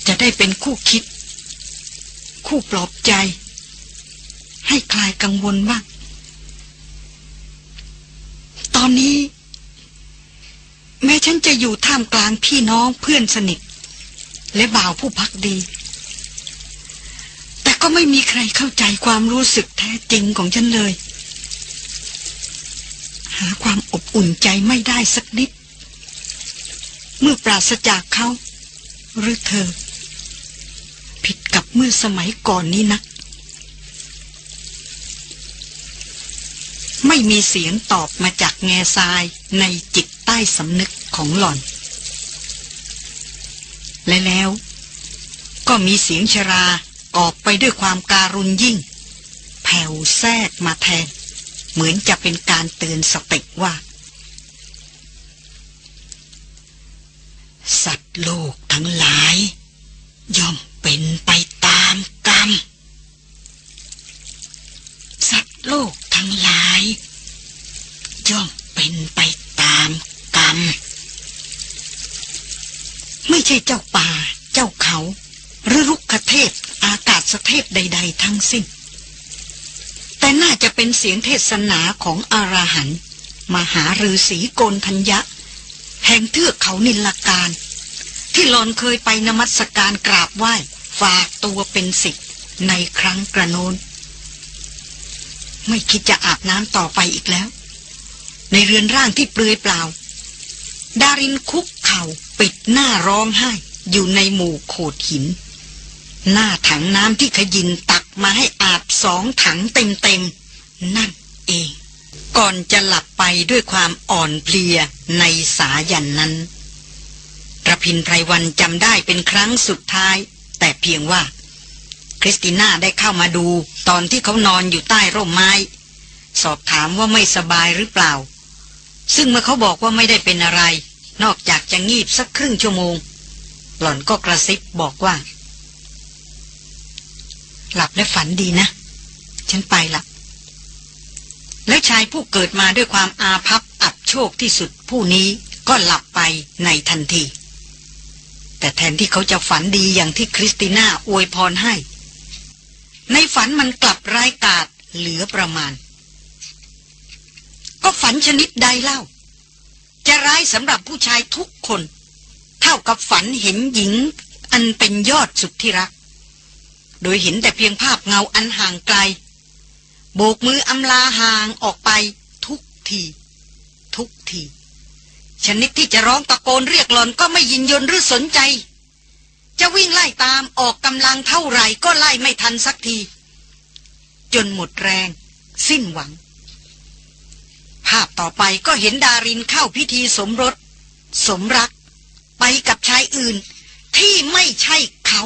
จะได้เป็นคู่คิด คู่ปลอบใจ ให้คลายกังวลบ้าง ตอนนี้ แม้ฉันจะอยู่ท่ามกลางพี่น้องเพื่อนสนิท และบ่าวผู้พักดี แต่ก็ไม่มีใครเข้าใจความรู้สึกแท้จริงของฉันเลย หาความอบอุ่นใจไม่ได้สักนิด เมื่อปราศจากเขา หรือเธอ ผิดกับเมื่อสมัยก่อนนี้นะ ไม่มีเสียงตอบมาจากแง่ทรายในจิตใต้สำนึกของหล่อน และแล้วก็มีเสียงชราออกไปด้วยความการุณยิ่ง แผ่วแทรกมาแทน เหมือนจะเป็นการเตือนสติว่า สัตว์โลกทั้งหลาย ย่อมเป็นไปตามกรรม สัตว์ โลกทั้งหลาย ย่อมเป็นไปตามกรรม ไม่ใช่เจ้าป่า เจ้าเขา หรือรุกขเทพอากาศเทพใด ๆ ทั้งสิ้น แต่น่าจะเป็นเสียงเทศนาของอราหันต์มหาฤาษีโกนทัญญะ แห่งเทือกเขานิลการ ที่หลอนเคยไปนมัสการกราบไหว้ ฝากตัวเป็นสิทธิ์ในครั้งกระโนน ไม่คิดจะอาบน้ำต่อไปอีกแล้ว ในเรือนร่างที่เปลือยเปล่า ดารินคุกเข่าปิดหน้าร้องไห้ อยู่ในหมู่โขดหิน หน้าถังน้ำที่ขยินตักมาให้อาบสองถังเต็มๆ นั่นเอง ก่อนจะหลับไปด้วยความอ่อนเพลียในสายันนั้นระพินไพรวันจำได้เป็นครั้งสุดท้าย แต่เพียงว่า คริสติน่าได้เข้ามาดู ตอนที่เขานอนอยู่ใต้ร่มไม้ สอบถามว่าไม่สบายหรือเปล่า ซึ่งเมื่อเขาบอกว่าไม่ได้เป็นอะไร นอกจากจะงีบสักครึ่งชั่วโมง หล่อนก็กระซิบบอกว่า หลับและฝันดีนะ ฉันไปละและชายผู้เกิดมาด้วยความอาภัพอับโชคที่สุดผู้นี้ก็หลับไปในทันที แต่แทนที่เขาจะฝันดีอย่างที่คริสติน่าอวยพรให้ ในฝันมันกลับร้ายกาจเหลือประมาณ ก็ฝันชนิดใดเล่า จะร้ายสำหรับผู้ชายทุกคน เท่ากับฝันเห็นหญิง อันเป็นยอดสุดที่รัก โดยเห็นแต่เพียงภาพเงาอันห่างไกล โบกมืออำลาห่างออกไปทุกที ทุกที ชนิดที่จะร้องตะโกนเรียกหลอนก็ไม่ยินยนหรือสนใจ จะวิ่งไล่ตามออกกำลังเท่าไหร่ก็ไล่ไม่ทันสักที จนหมดแรง สิ้นหวัง ภาพต่อไปก็เห็นดารินเข้าพิธีสมรส สมรัก ไปกับชายอื่น ที่ไม่ใช่เขา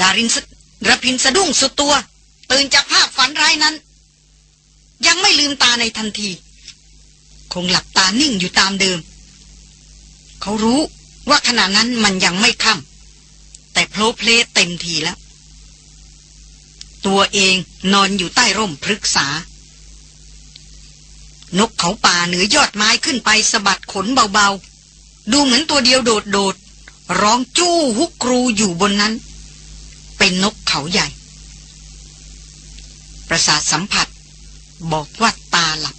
ดารินระพินสะดุ้งสุดตัว ตื่นจากภาพฝันร้ายนั้น ยังไม่ลืมตาในทันที คงหลับตานิ่งอยู่ตามเดิม เขารู้ ว่าขณะนั้นมันยังไม่ค่ำแต่โพลเพลเต็มทีแล้ว ตัวเองนอนอยู่ใต้ร่มพฤกษานกเขาป่าเหนือยอดไม้ขึ้นไปสะบัดขนเบาๆ ดูเหมือนตัวเดียวโดดๆร้องจู้ฮุกครูอยู่บนนั้น เป็นนกเขาใหญ่ ประสาทสัมผัส บอกว่าตาหลับ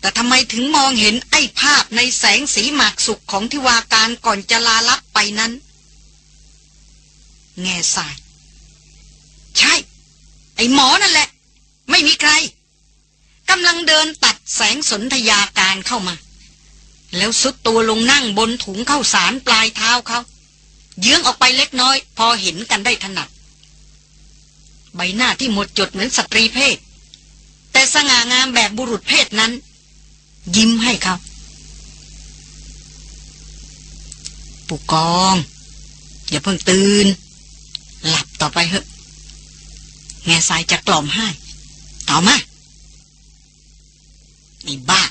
แต่ทำไมถึงมองเห็นไอ้ภาพในแสงสีหมากสุขของทิวาการก่อนจะลาลับไปนั้น แง่สาย ใช่ ไอ้หมอนั่นแหละ ไม่มีใครกำลังเดินตัดแสงสนธยาการเข้ามา แล้วสุดตัวลงนั่งบนถุงเข้าสารปลายเท้าเขาเยื้องออกไปเล็กน้อย พอเห็นกันได้ถนัด ใบหน้าที่หมดจดเหมือนสตรีเพศ แต่สง่างามแบบบุรุษเพศนั้น ยิ้มให้เขาปุกอง อย่าเพิ่งตื่น หลับต่อไปเถอะ แง่สายจะกล่อมให้เอมาไอ้บ้า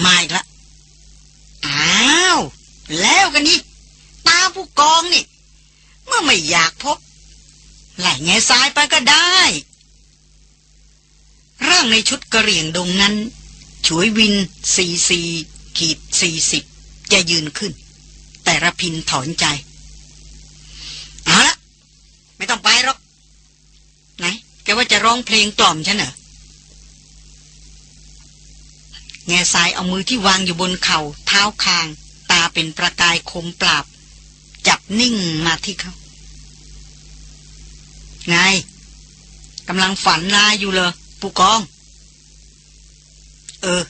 ไมาอีกละอ้าว แล้วกันนี่ ตาผู้กองนี่ เมื่อไม่อยากพบไหลแง่ซ้ายไปก็ได้ ร่างในชุดกระเหรี่ยงดงนั้น ช่วยวินสีสีขีดสี่สิบจะยืนขึ้น แต่ระพินถอนใจเอาละไม่ต้องไปหรอกไหนแกว่าจะร้องเพลงกล่อมฉันเหรอแง่สายเอามือที่วางอยู่บนเขา่าเท้าคาง ตาเป็นประกายคมปราบ จับนิ่งมาที่เขาไงกำลังฝันลายอยู่เลยผู้กอง เออ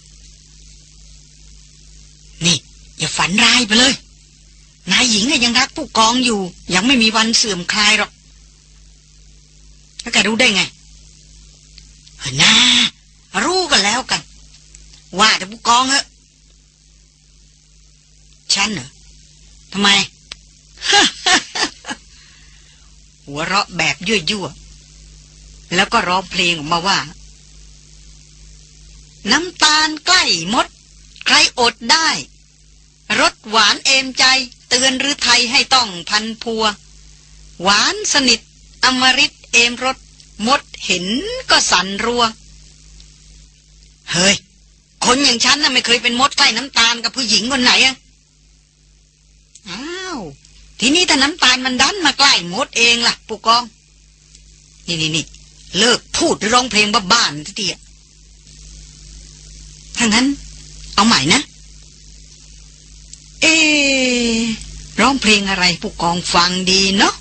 นี่ อย่าฝันร้ายไปเลย นายหญิงยังรักผู้กองอยู่ ยังไม่มีวันเสื่อมคลายหรอกแล้วแกรู้ได้ไงเฮ้ยนารู้กันแล้วกัน ว่าแต่ผู้กองเหอะฉันเหรอทำไม หัวเราะแบบยั่วๆแล้วก็ร้องเพลงออกมาว่า น้ำตาลใกล้มด ใครอดได้รสหวานเอมใจเตือนหรือไทยให้ต้องพันพัว หวานสนิท อมริตเอมรสมดเห็นก็สันรัว เฮ้ย คนอย่างฉันน่ะไม่เคยเป็นมดใกล้น้ำตาลกับผู้หญิงคนไหนอะอ้าว ทีนี้ถ้าน้ำตาลมันดันมาใกล้มดเองล่ะปุกอง นี่นี่นี่เลิกพูดร้องเพลงบ้านทีเดียว ถ้างั้น เอาใหม่นะ เอ ร้องเพลงอะไรผู้กองฟังดีเนาะ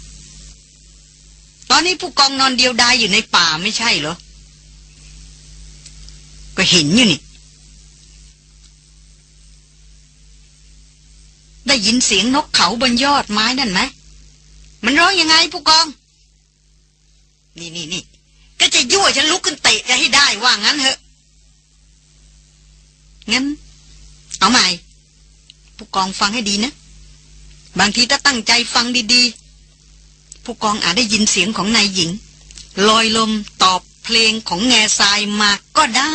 ตอนนี้ผู้กองนอนเดียวดายอยู่ในป่าไม่ใช่เหรอ ก็เห็นอยู่นี่ ได้ยินเสียงนกเขาบนยอดไม้นั่นไหม มันร้องยังไงผู้กอง นี่นี่นี่ก็จะยั่วฉันลุกขึ้นเตะจะให้ได้ว่างั้นเหอะ งั้น เอาใหม่ ผู้กองฟังให้ดีนะ บางทีถ้าตั้งใจฟังดีๆ ผู้กองอาจได้ยินเสียงของนายหญิง ลอยลมตอบเพลงของแง่ทรายมาก็ได้